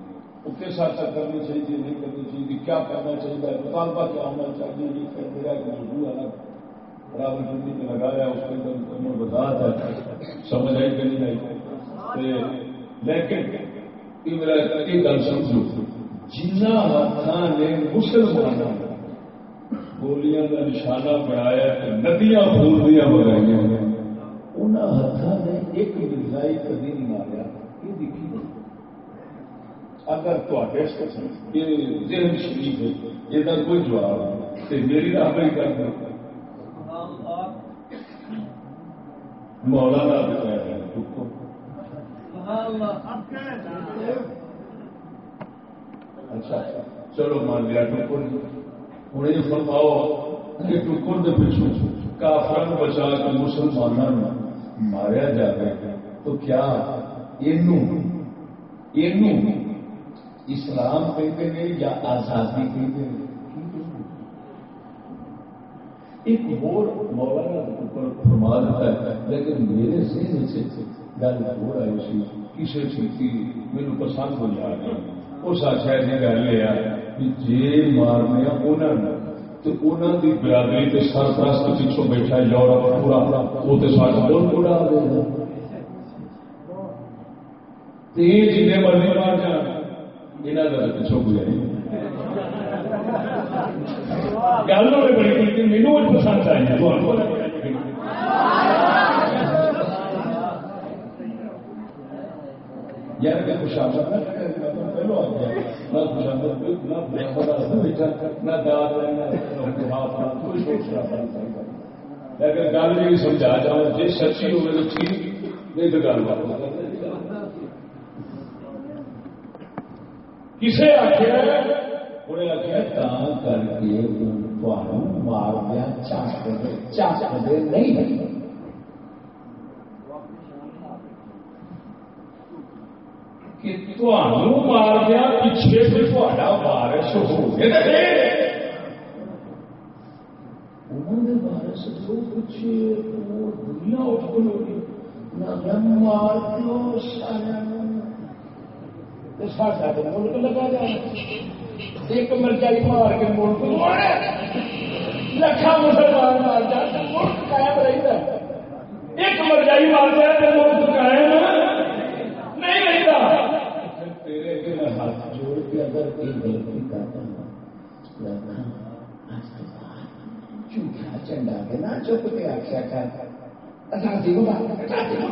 وہ کس حد تک کرنی چاہیے، نہیں کرنی چاہیے کیا کرنا چاہیے؟ مطالبہ کیا ہونا چاہیے؟ یہ پھر میرا ایک موضوع ہے نا برابر ٹوٹی میں لگایا، اس کے اندر تمہیں بتا تھا سمجھ آئی کہ نہیں آئی؟ لیکن یہ میرا ایک گل سمجھو، جنہ ہاتھ نے مسلمانوں گولیاں کا نشانہ بنایا ندیاں پھول دیا بنائی انہوں ہاتھوں نے ایک مرزائی کدی نہیں ماریا یہ دیکھی اگر ذہن شریف ہے یہ کوئی جواب تو میری راہ نہیں کر مولانا بتایا ہے اچھا چلو مان لیا ٹکر ہوں یہ فرماؤ کہ ٹکر کے پیچھو کافر بچا کے مسلمانوں ماریا جائے تو کیا اسلام کہتے ہیں یا آزادی کہتے ہیں ایک اور مولانا اوپر فرما دیتا ہے لیکن میرے ذہن سے گل ہو رہی سی کسی چیز کی میرے پسند ہو جا رہی اس آشا نے گل یہ جی مارنے انہوں نے تو انہوں کی برادری کے سرپرست پیچھوں بیٹھا یورپ پورا۔ وہ تو سارا بہت بڑا جن مرضی مار جان یہاں کا پیچھوں گزرے گل بڑی مینو پسند آئی یار کہ خوشامد نہ پہلو آ گیا۔ نہ نہ داد لیکن گل یہ سمجھا جاؤ جی سچی ہوگی تو ٹھیک نہیں تو گل بات کسے آخیا انہیں آخیا کر کے مار دیا، چاک دے نہیں کہ مار دیا پیچھے سے بارش ہو گیا بارش جو کچھ دنیا اٹھ ہوگی مار دو سارا ساڈا تو ملک لگا جائے ایک مرچائی مار کے ملک لکھا مسلمان مار جائے ملک قائم رہتا ایک مرچائی مار جائے تو ملک قائم نہیں رہتا ہاتھ جوڑ کے اگر کوئی غلطی کرتا ہوں جھوٹا چنڈا کے نہ چپ آخیا کر۔ اچھا، آزادی اچھا، اچھا،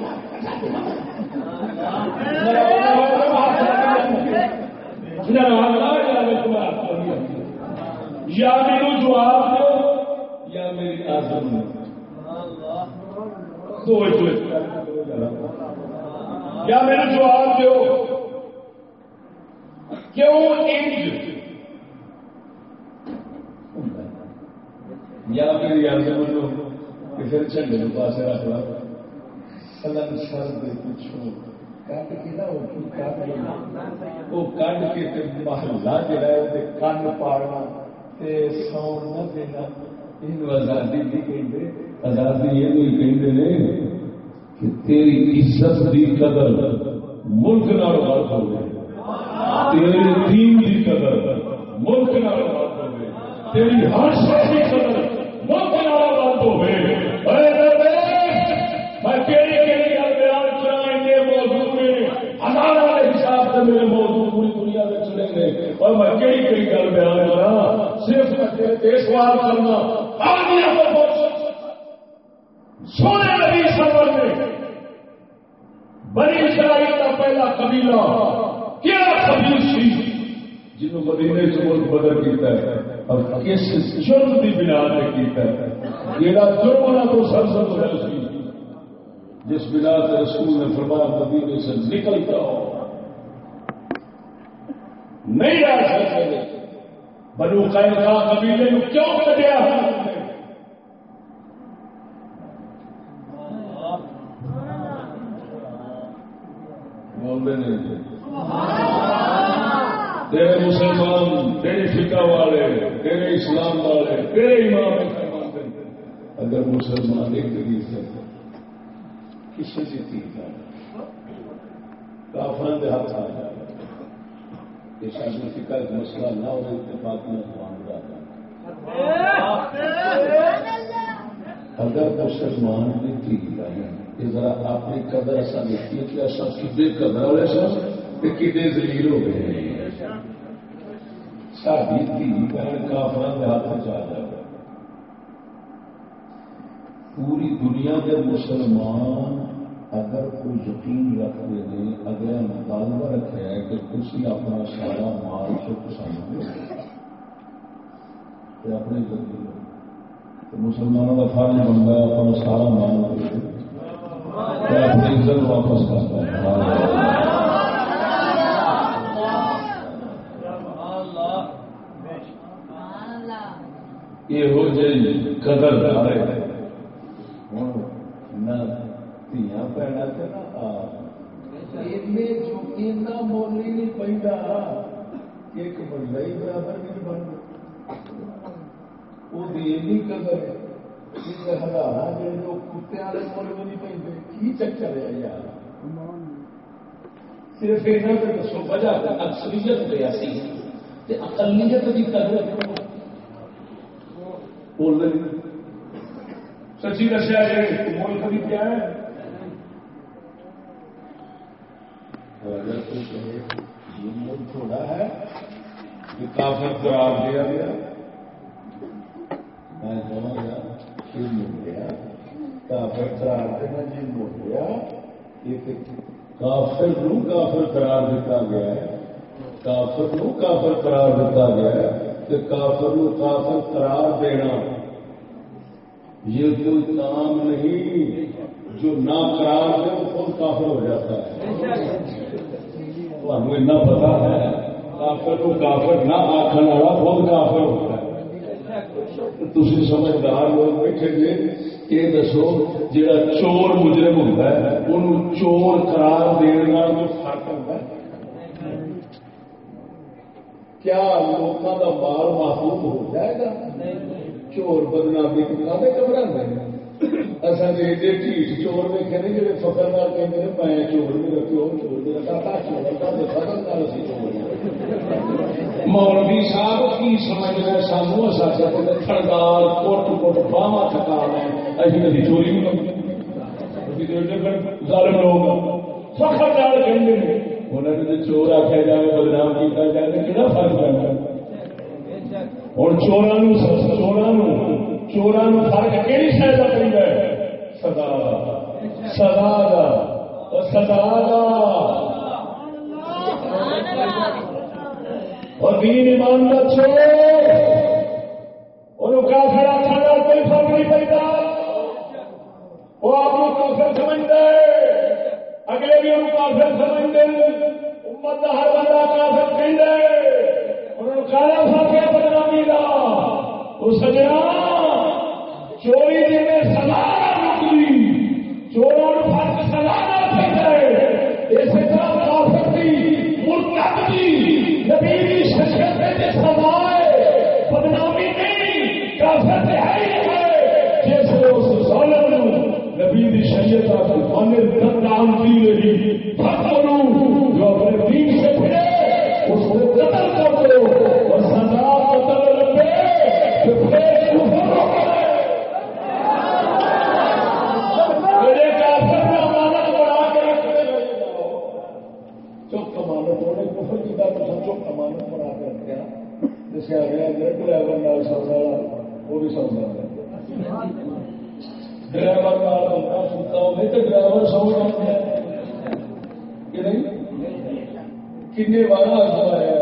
کو یا میرے جواب دو، یا میری آزم دو۔ یا میرے جواب دو۔ کیوں انج یا پھر میری آزم کہ پھر جھنڈے کے پاس رکھ لا سلن سر کے پچھو کٹ کے نا، وہ کٹ کے محلہ جڑا ہے کن پاڑنا ساؤن نہ دینا۔ یہ آزادی نہیں کہیں آزادی یہ نہیں کہیں کہ تیری عزت کی قدر ملک نال بات ہو گئی تیرے دین کی قدر، ملک نال بات ہو تیری ہر شخص کی قدر، ملک نال بات ہو میں کہڑی کہڑی گل بیان کرا ان موضوع میں ہزاروں کے حساب سے میرے موضوع پوری دنیا میں چلے گئے اور میں کہڑی کہڑی گل بیان کرا۔ صرف میں سوال کرنا سونے نبی سفر میں بنی اسرائیل کا پہلا قبیلہ کیا قبیل سی جنہوں مدینے سے ملک بدل کیتا ہے اور کس جرم کی بنا پہ کیتا ہے۔ یہ جرم نہ تو سر سر سی جس بنا سے رسول نے فرمایا مدینے سے نکل جاؤ نہیں رہ سکتے۔ بنو قائم کا قبیلے میں کیوں کٹیا تیرے مسلمان، تیرے فکا والے، تیرے اسلام والے، تیرے امام اگر مسلمان ایک غریب ہے کسی سے تھی کافر کے ہاتھ آ جائے۔ کہ شادی ایک مسئلہ نہ ہو، اتفاق میں زبان اگر مسلمان نے بھی تھی یہ ذرا اپنی قدر ایسا دیکھیے کہ ایسا کتنے قدر والے سن کتنے زلیل ہو گئے ساری تھی بہن کافر ہاتھ میں چاہ جائے۔ پوری دنیا کے مسلمان اگر کوئی یقین رکھتے ہیں اگر مطالبہ رکھا ہے کہ کسی اپنا سارا مال چک سمجھ اپنے مسلمانوں کا فرض بنتا ہے اپنا سارا مال اپنی عزت واپس کرتا ہے یہ جی قدر دار دیا پیڑا جو مولی نہیں پہ ایک بندہ ہی برابر نہیں بن وہ قدر ہے۔ ہزار لوگ کتے والے مل بھی نہیں پہ کی چکر ہے یار؟ صرف یہ دسو وجہ اکثریت اقلیت کی قدر بول رہے سچی دسیا جائے ملک بھی کیا ہے؟ تھوڑا ہے کافی قرار دیا گیا۔ میں کہوں گا مل گیا۔ کافر قرار دینا جی مل گیا۔ کافر نو کافر قرار دیتا گیا ہے۔ کافر نو کافر قرار دیتا گیا ہے۔ کہ کافر نو کافر قرار دینا۔ یہ کوئی کام نہیں جو نہ قرار دے وہ خود کافر ہو جاتا ہے۔ ہمیں پتا ہے، کافر کو کافر نہ آخر والا خود کافر ہوتا ہے۔ تھی سمجھدار لوگ بیٹھے گے یہ دسو جا چور مجرم ہوتا ہے ان چور قرار دینا فرق ہوتا ہے کیا لوگوں کا مال محفوظ ہو جائے گا چور بدنامی کھانے گھبرا اصل ایڈے ٹھیک چور دیکھے نے جی فخر نال کہ میں چور میرا چور چور میرا چور فخر نال اسی چور مولوی صاحب کی سمجھ رہے سانو کھڑدار کوٹ کوٹ باہما تھکا لیں ابھی کبھی چوری نہیں کرتے ظالم لوگ فخر نال کہیں انہوں نے چور آخیا جائے بدنام کیا جائے کہڑا فرق پہ ہوں چوران چوران چوران فرق کہڑی شاید کری ہے سدا سدا سدا اور دین ایمان کا چھوڑ اور کافر آخر کوئی فرق نہیں پڑتا وہ آپ کو کافر سمجھتے اگلے بھی ان کافر سمجھتے ہیں، امت ہر بندہ کافر کہیں کالا ساتھ بدنامی کا وہ سجنا، چوری دے میں سزا نکلی چوروں فرق سزا نہ ہے۔ اسی طرح کافر کی مرتب کی نبی کی شخصیت میں سزا نبی کی شریعت آپ رہی جو اپنے دین سے پھرے، اس کو قتل کر دو۔ ڈرائیور وہ بھی سمجھا۔ ڈرائیور ہو تو ڈرائیور کہ نہیں کن بار آیا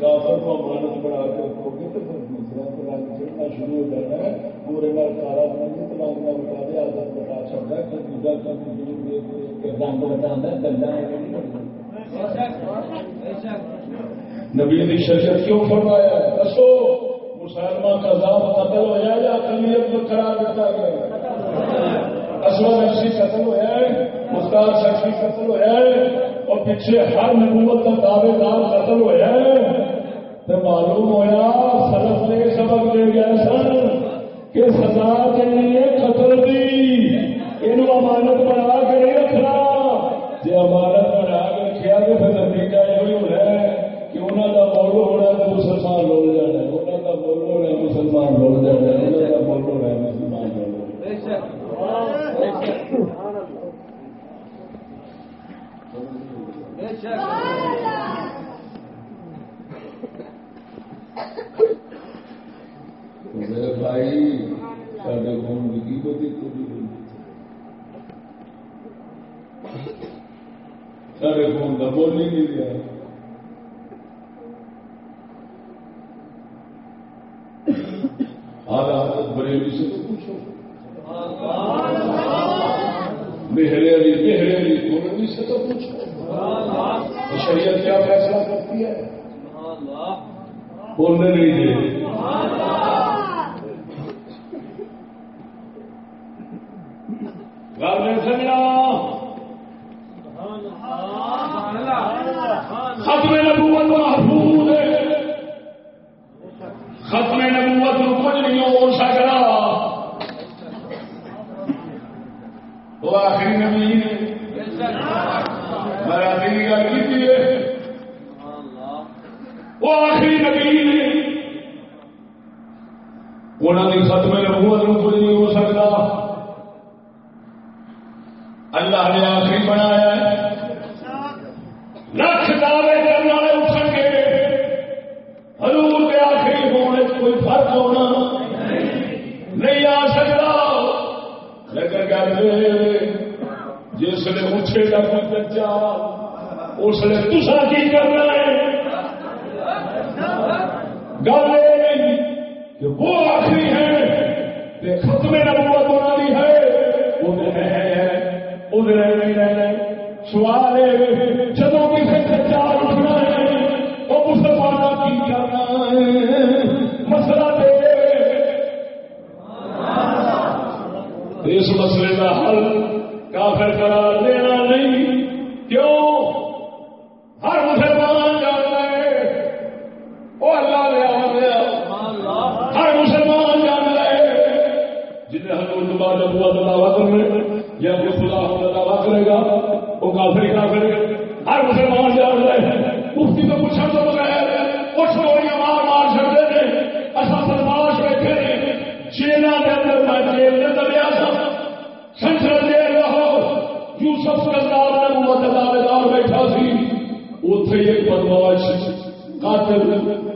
کافر کو امانت بنا کے رکھو گے تو پھر دوسرا طلاق چڑھنا شروع ہو جاتا ہے پورے بار کارا بنا کے طلاق نہ بتا دے آدت بتا چڑھتا ہے پھر دوسرا رنگ بتا گندا نبی شریعت کیوں فرمایا دسو مسلمان کا ذات قتل ہو جائے یا اقلیت کو قرار دیتا گیا اصل نقشی قتل ہوا ہے، مختار شخصی قتل ہوا ہے، اور پیچھے ہر نبوت کا دعوے دار قتل ہوا ہے۔ تو معلوم ہوا سلف نے سبق لے گیا سن کہ سزا دینی ہے قتل دی یہ امانت بنا کے نہیں رکھنا۔ جی امانت بنا کے رکھے تو پھر نتیجہ یہ ہو رہا ہے کہ انہوں کا مول ہونا تو مسلمان رول جانا ہے، انہوں کا مول ہونا مسلمان رول جانا ہے، انہوں کا مول ہونا مسلمان ہے۔ میرے بھائی سارے قوم کی بڑی سارے قوم کا بول نہیں دیا آدھا بریلی سے مہرے علی مہرے علی کولونی سے تو پوچھو؟ شریعت کیا فیصلہ کرتی ہے؟ بولنے نہیں دے گل سمجھا ختم نبوت محفوظ ہے۔ ختم نبوت کچھ نہیں ہو سکتا۔ وہ آخری نبی نے میں آخری گل کی وہ آخری نبی نے انہوں نے ختم نبوت کو کچھ نہیں ہو سکتا۔ اللہ نے آخری بنایا ہے۔ لکھ دعوے کرنے والے اٹھن گے۔ حضور کے آخری ہونے کوئی فرق ہونا نہیں آ سکتا لیکن گل جس نے اچھے کا کوئی اس نے تسا کی کرنا ہے گل یہ نہیں کہ وہ آخری ہے ختم نبوت ہونا بھی ہے انہیں ہے انہیں نہیں رہنا سوال اس مسئلے کا حل کافر قرار دینا نہیں۔ کیوں؟ ہر مسلمان جانتا ہے۔ وہ اللہ لیا ہر مسلمان جانتا ہے۔ جنہیں حضور بعد ابوا دعویٰ کرنے یا جو خدا ہونا دعویٰ کرے گا وہ کافر کافر ہر مسلمان جانتا ہے۔ مفتی تو پوچھا تو بغیر وہ چھوڑیاں مار مار چڑھتے ہیں۔ اصا بدماش بیٹھے ہیں۔ جیلوں کے اندر میں جیل کے اندر گیا تھا اتنے ایک بدماش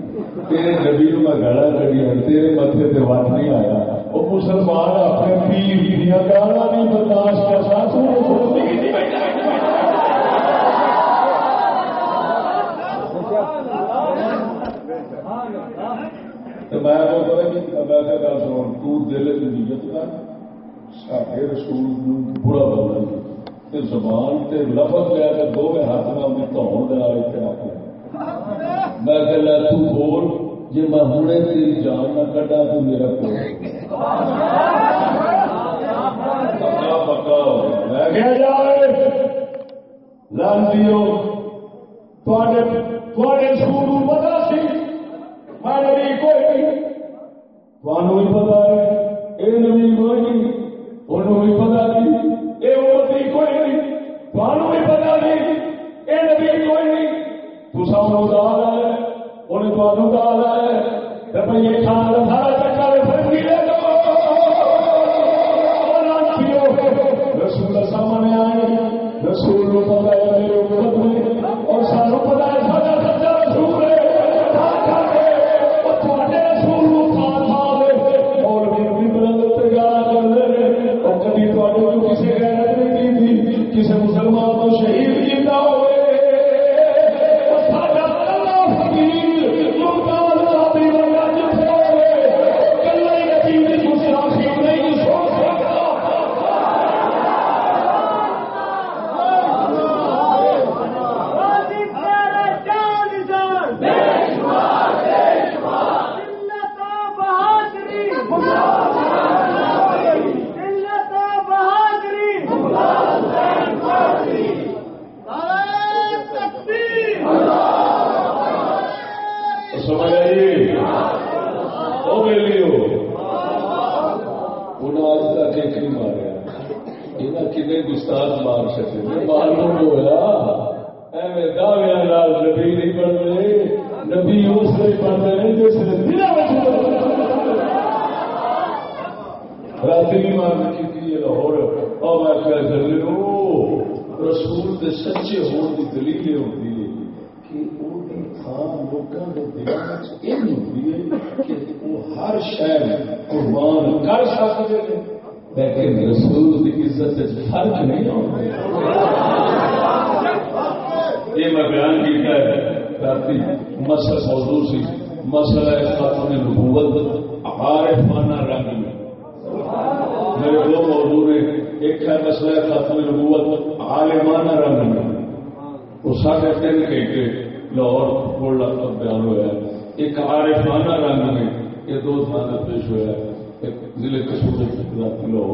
تیرے نبی میں گلا کری تیرے متے تے وٹ نہیں آیا۔ وہ مسلمان اپنے پیر دیا گالا نہیں برداشت کر سات میں دل نیت کر۔ سکے رسول برا بولنا زبان سے لفظ لیا کر دو ہاتھ میں اپنی دھون دلا میں تو بول جی میں ہوں تیری جان نہ کٹا تو میرا پکا پکا، میں جائے لانتیو تھوڑے سکول پتا سی؟ میں نبی کوئی نہیں۔ تھانوں بھی پتا ہے یہ نبی کوئی نہیں انہوں بھی پتا نہیں یہ امتی کوئی نہیں تھانوں بھی پتا نہیں یہ نبی کوئی نہیں۔ تو سامنے ہے انہیں ہے سارا پھر بھی لے دو رسول سامنے آئے رسول کو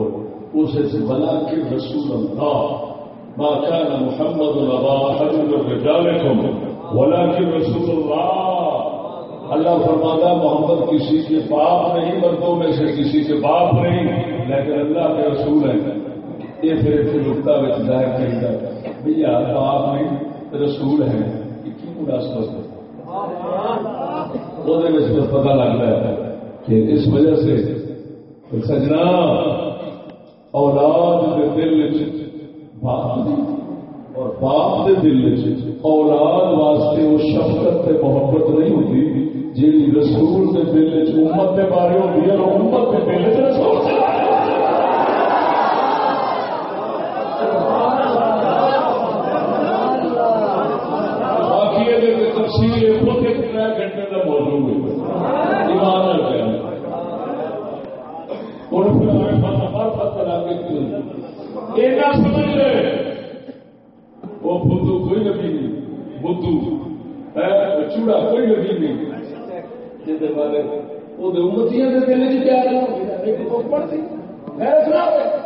رات لاہور سے بلا کے رسول اللہ ما كان محمد ابا احد من رجالكم ولكن رسول الله اللہ فرماتا محمد کسی کے باپ نہیں، مردوں میں سے کسی کے باپ نہیں، لیکن اللہ کے رسول ہیں۔ یہ پھر ایک نقطہ ظاہر کرتا ہے بھیا باپ نہیں، رسول ہیں۔ یہ کی مناسبت ہے؟ وہ پتہ لگتا ہے کہ اس وجہ سے سجنا اولاد کے دل باپ اور باپ کے دل اولاد واسطے وہ شفقت تے محبت نہیں ہوتی جی رسول کے دل چ امت کے بارے ہوتی ہے اور امت کے دل چ رسول چوڑا نہیں بارے وہ امتیاں کے دل چ پیار پڑتی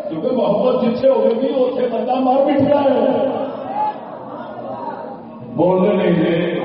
کیونکہ محبت جتنے ہوگی اتنے بندہ مار بیٹھا رہا ہے۔ بولنے نہیں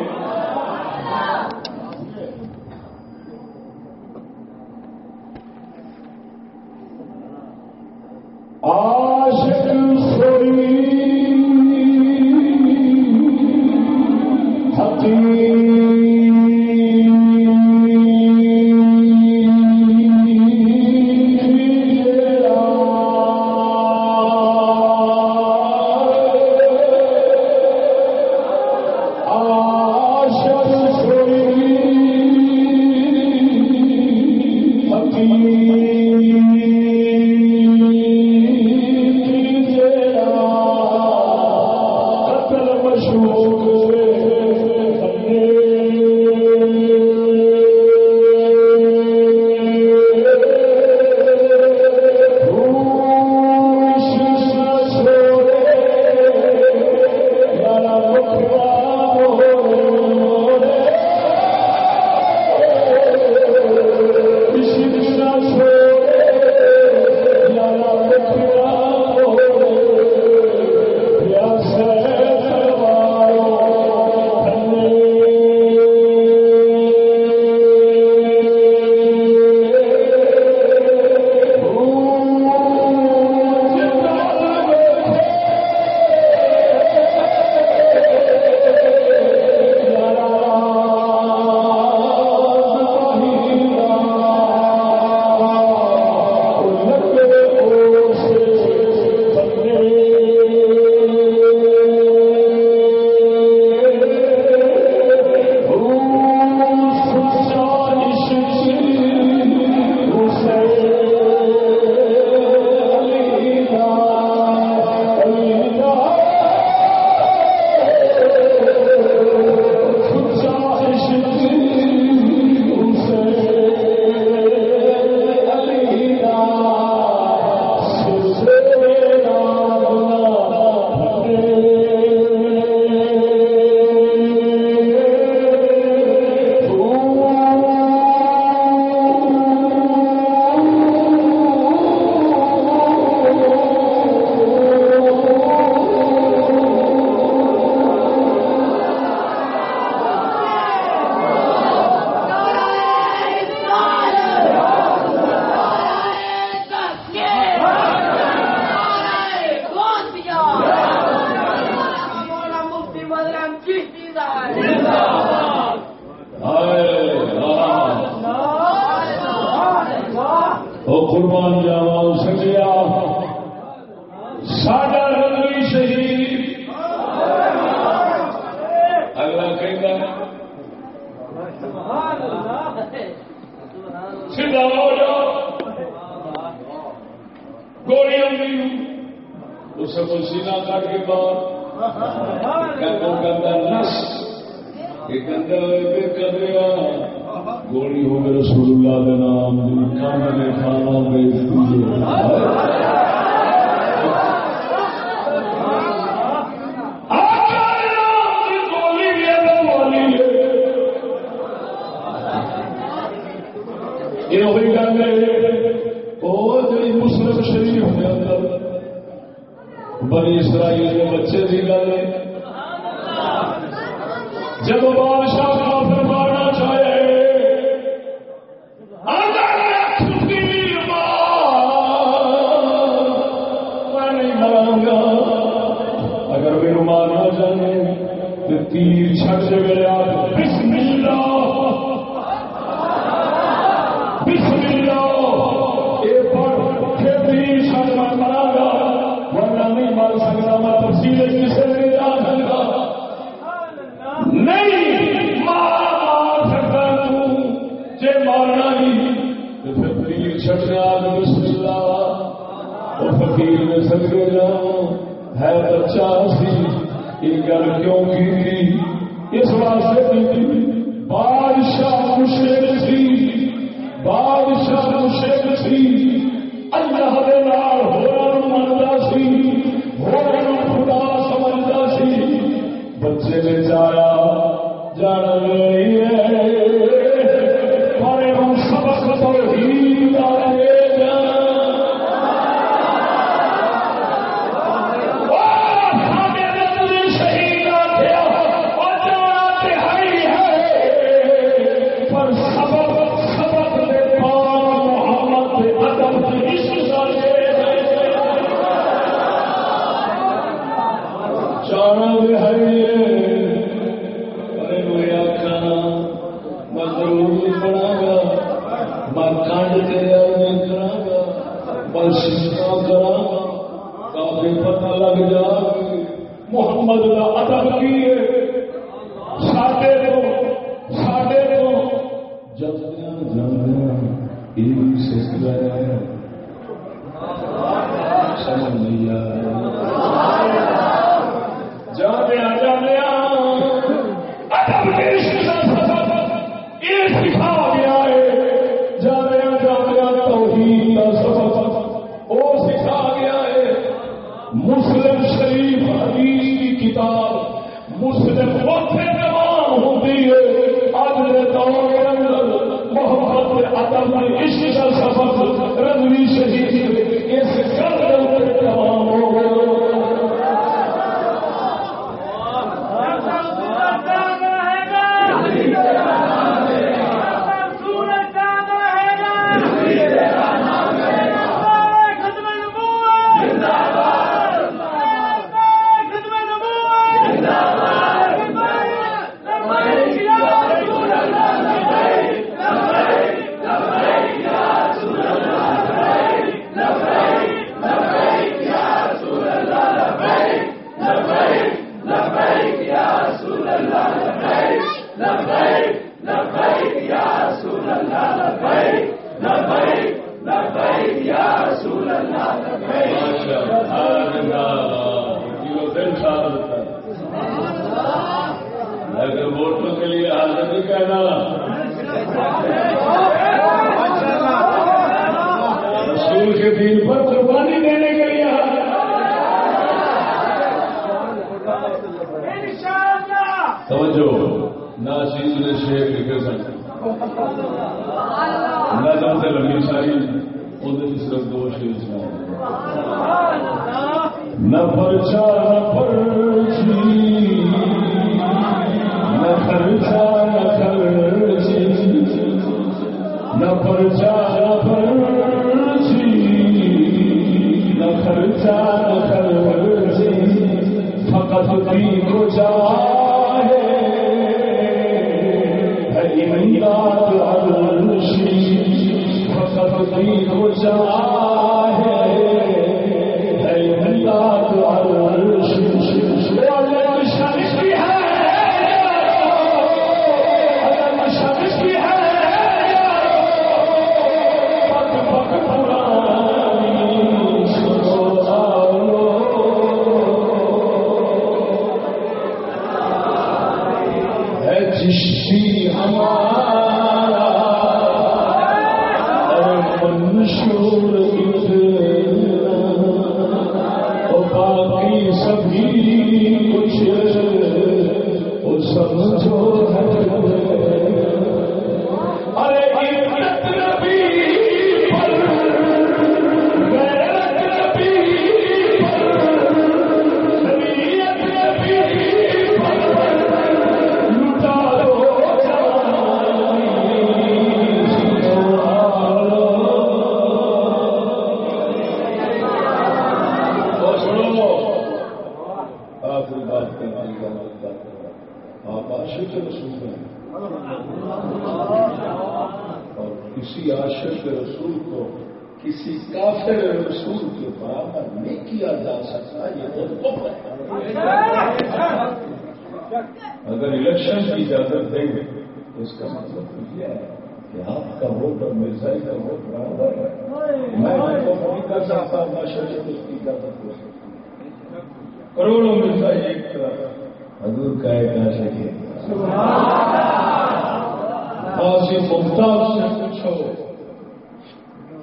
کتاب مسلم وقت تمام ہوتی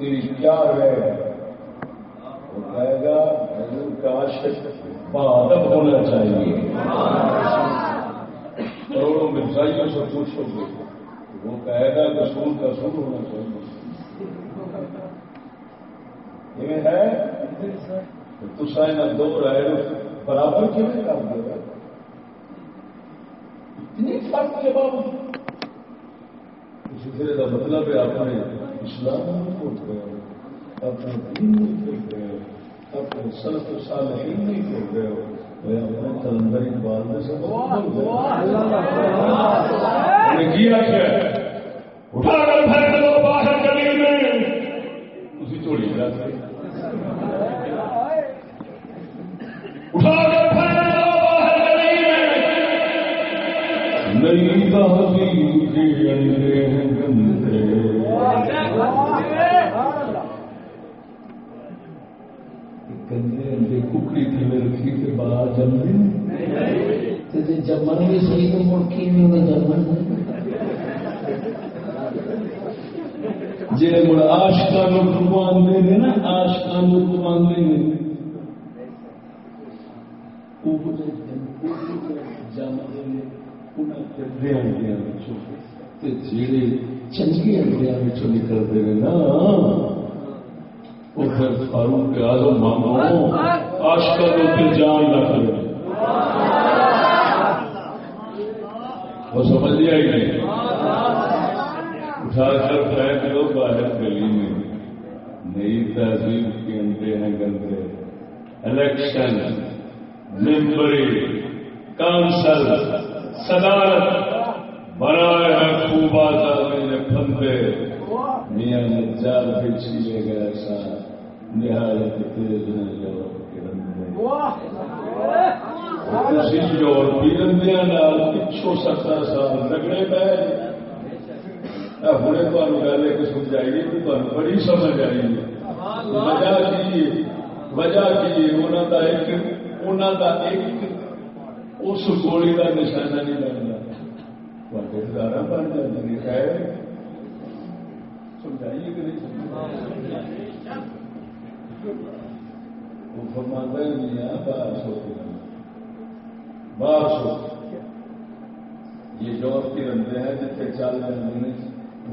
تیری کیا رہے وہ کہے گا، حضور کا عاشق بادب ہونا چاہیے۔ کروڑوں مرزائیوں سے پوچھو گے۔ وہ کہے گا رسول کا سن ہونا چاہیے۔ یہ ہے۔ تو سائنا دو رہے برابر کیوں نہیں کام دے گا اتنی فرق کے باوجود۔ اسی طرح کا مطلب ہے اپنے اسلام بھول گئے اپنے دین نہیں بھول گئے اپنے سلف صالحین نہیں بھول گئے ہو وہ اپنے کلندر اقبال میں بہت ہو۔ نے کیا کیا اٹھا کر پھینک دو باہر گلی میں اسی چوڑی جاتے اٹھا کر پھینک دو باہر گلی میں نئی بہادی کے انڈے ہیں گندے۔ انڈے ککڑی میں رکھی کے باہر جم گئے جمن بھی صحیح تو نہیں ہوگا جمن جی مڑ آشکان کماندے نے نا آشکان کماندے نے جڑے چنگے انڈیا نکلتے ہیں نا۔ وہ پھر فاروق آزم مانگو آشکا کے جان نہ کرے وہ سمجھ لیا ہی نہیں اٹھا کر پھینک لو باہر گلی میں۔ نئی تہذیب کے انڈے ہیں گندے۔ الیکشن، ممبری کانسل صدارت بنائے ہیں خوب آزادی نے پھندے۔ میاں نجار بھی چھیلے گئے ایسا نہایت تیز نے جو اور پیرندیا پچھو ستر سال لگنے پہ ہوں تمہیں گل ایک سمجھائیے کہ تمہیں بڑی سمجھ آئی ہے۔ وجہ کی وجہ کی انہوں کا ایک انہوں کا ایک اس گولی کا نشانہ نہیں لگتا ادارہ بن جاتی ہے سمجھائیے کہ نہیں وہ فرماتا نہیں ہے باہر سو باہر سو یہ جواب کے رنتے ہیں جتنے چال رہے ہیں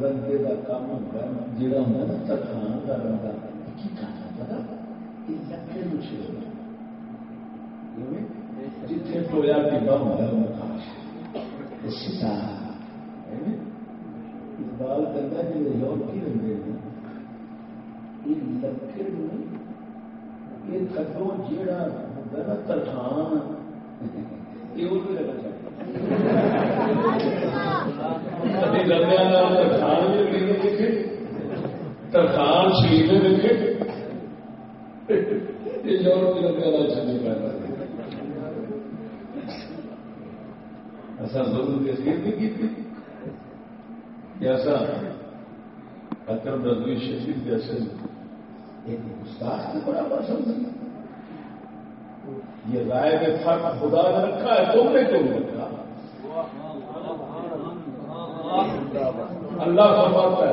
رنتے کا کام ہوتا ہے۔ جڑا ہوتا ہے ترخان کا رنگا کی کہنا پتا؟ یہ لکھے مچھے جتنے ٹویا کی بم ہے، وہ کاش اقبال کرتا ہے کہ یورپ کی رنگے ہیں۔ یہ لکھے یہ جیڑا ہوتا ترخان یہ وہ بھی لگا ترخان شریف دیکھے۔ یہ یورپ ایسا کی تھی۔ ایسا اکرم رضوی شریف جیسے ایک گستاخ کے برابر سمجھ یہ رائے میں فرق خدا نے رکھا ہے، تم نے کیوں رکھا؟ اللہ کا فرق ہے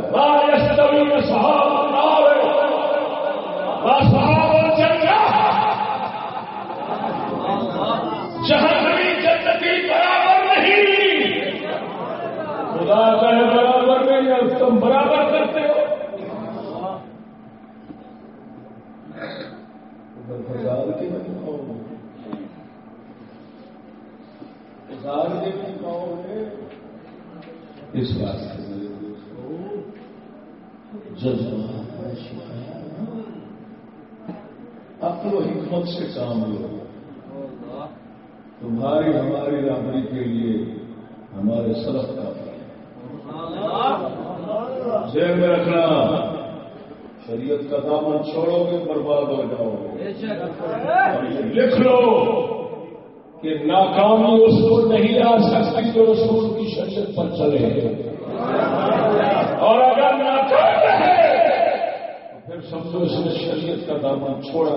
ناکامی اس کو نہیں آ سکتی جو رسول کی شرشت پر چلے۔ اور اگر ناکام رہے تو پھر سمجھو اس نے شریعت کا دامن چھوڑا۔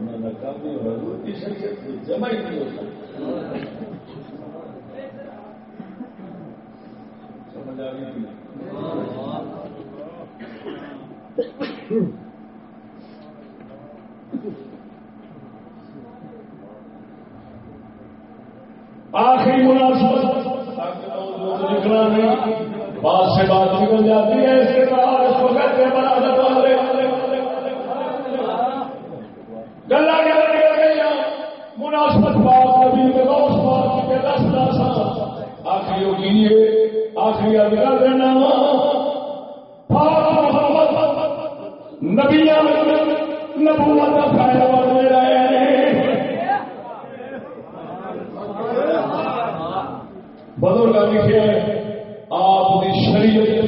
میں ناکامی حضور کی جمع ہی نہیں ہو سمجھ آ آخری مناسبت نکلا نہیں بات سے بات ہو جاتی ہے اس کے بعد گلا مناسبت بات نبی کے دوست بات کے دس دس آخری آخری اب کر دینا نبیا نبوت کا فائدہ بن رہے ہیں بدر کا لکھا ہے آپ کی شریعت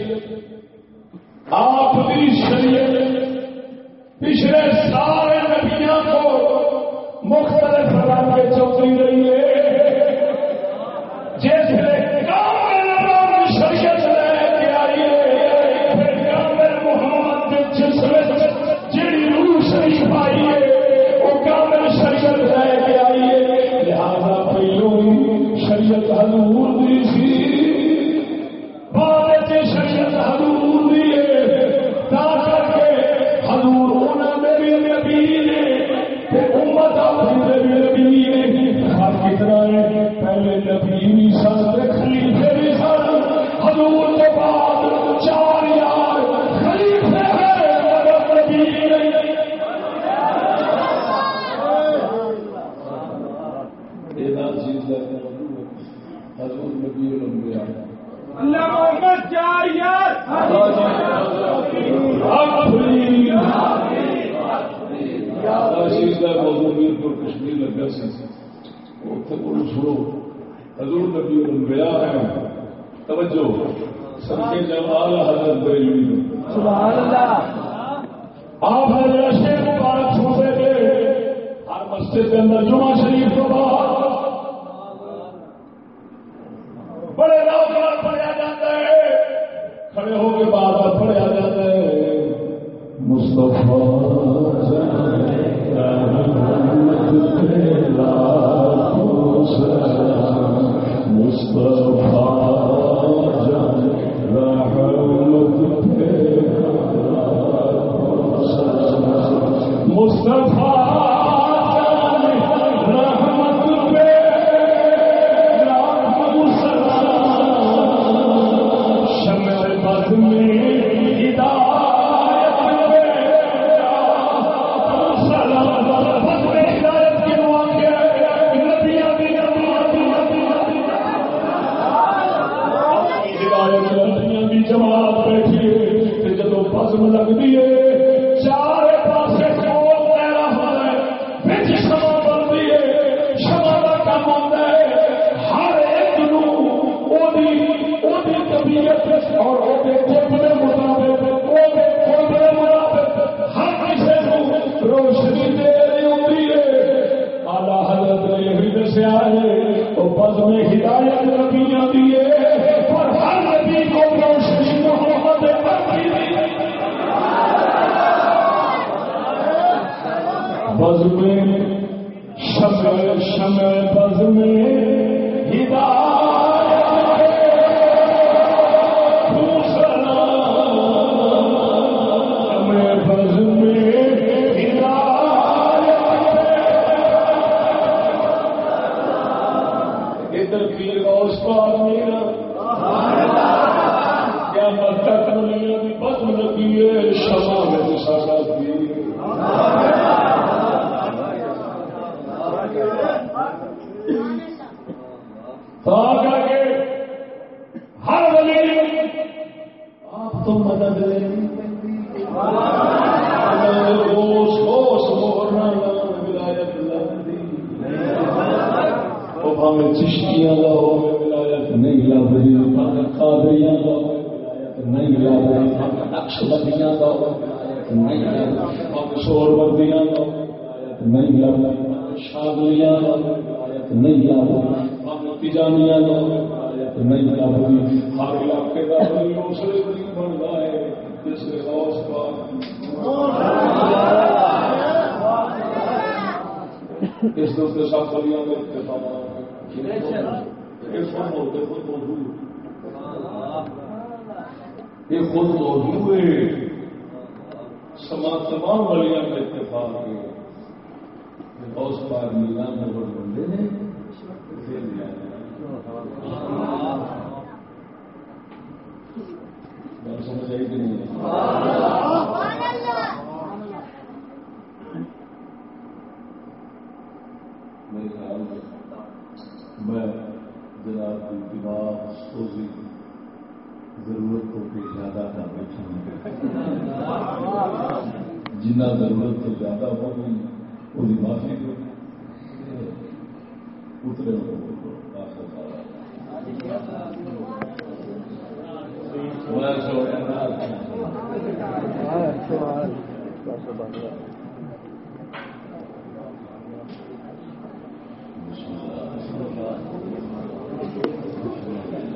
Thank you.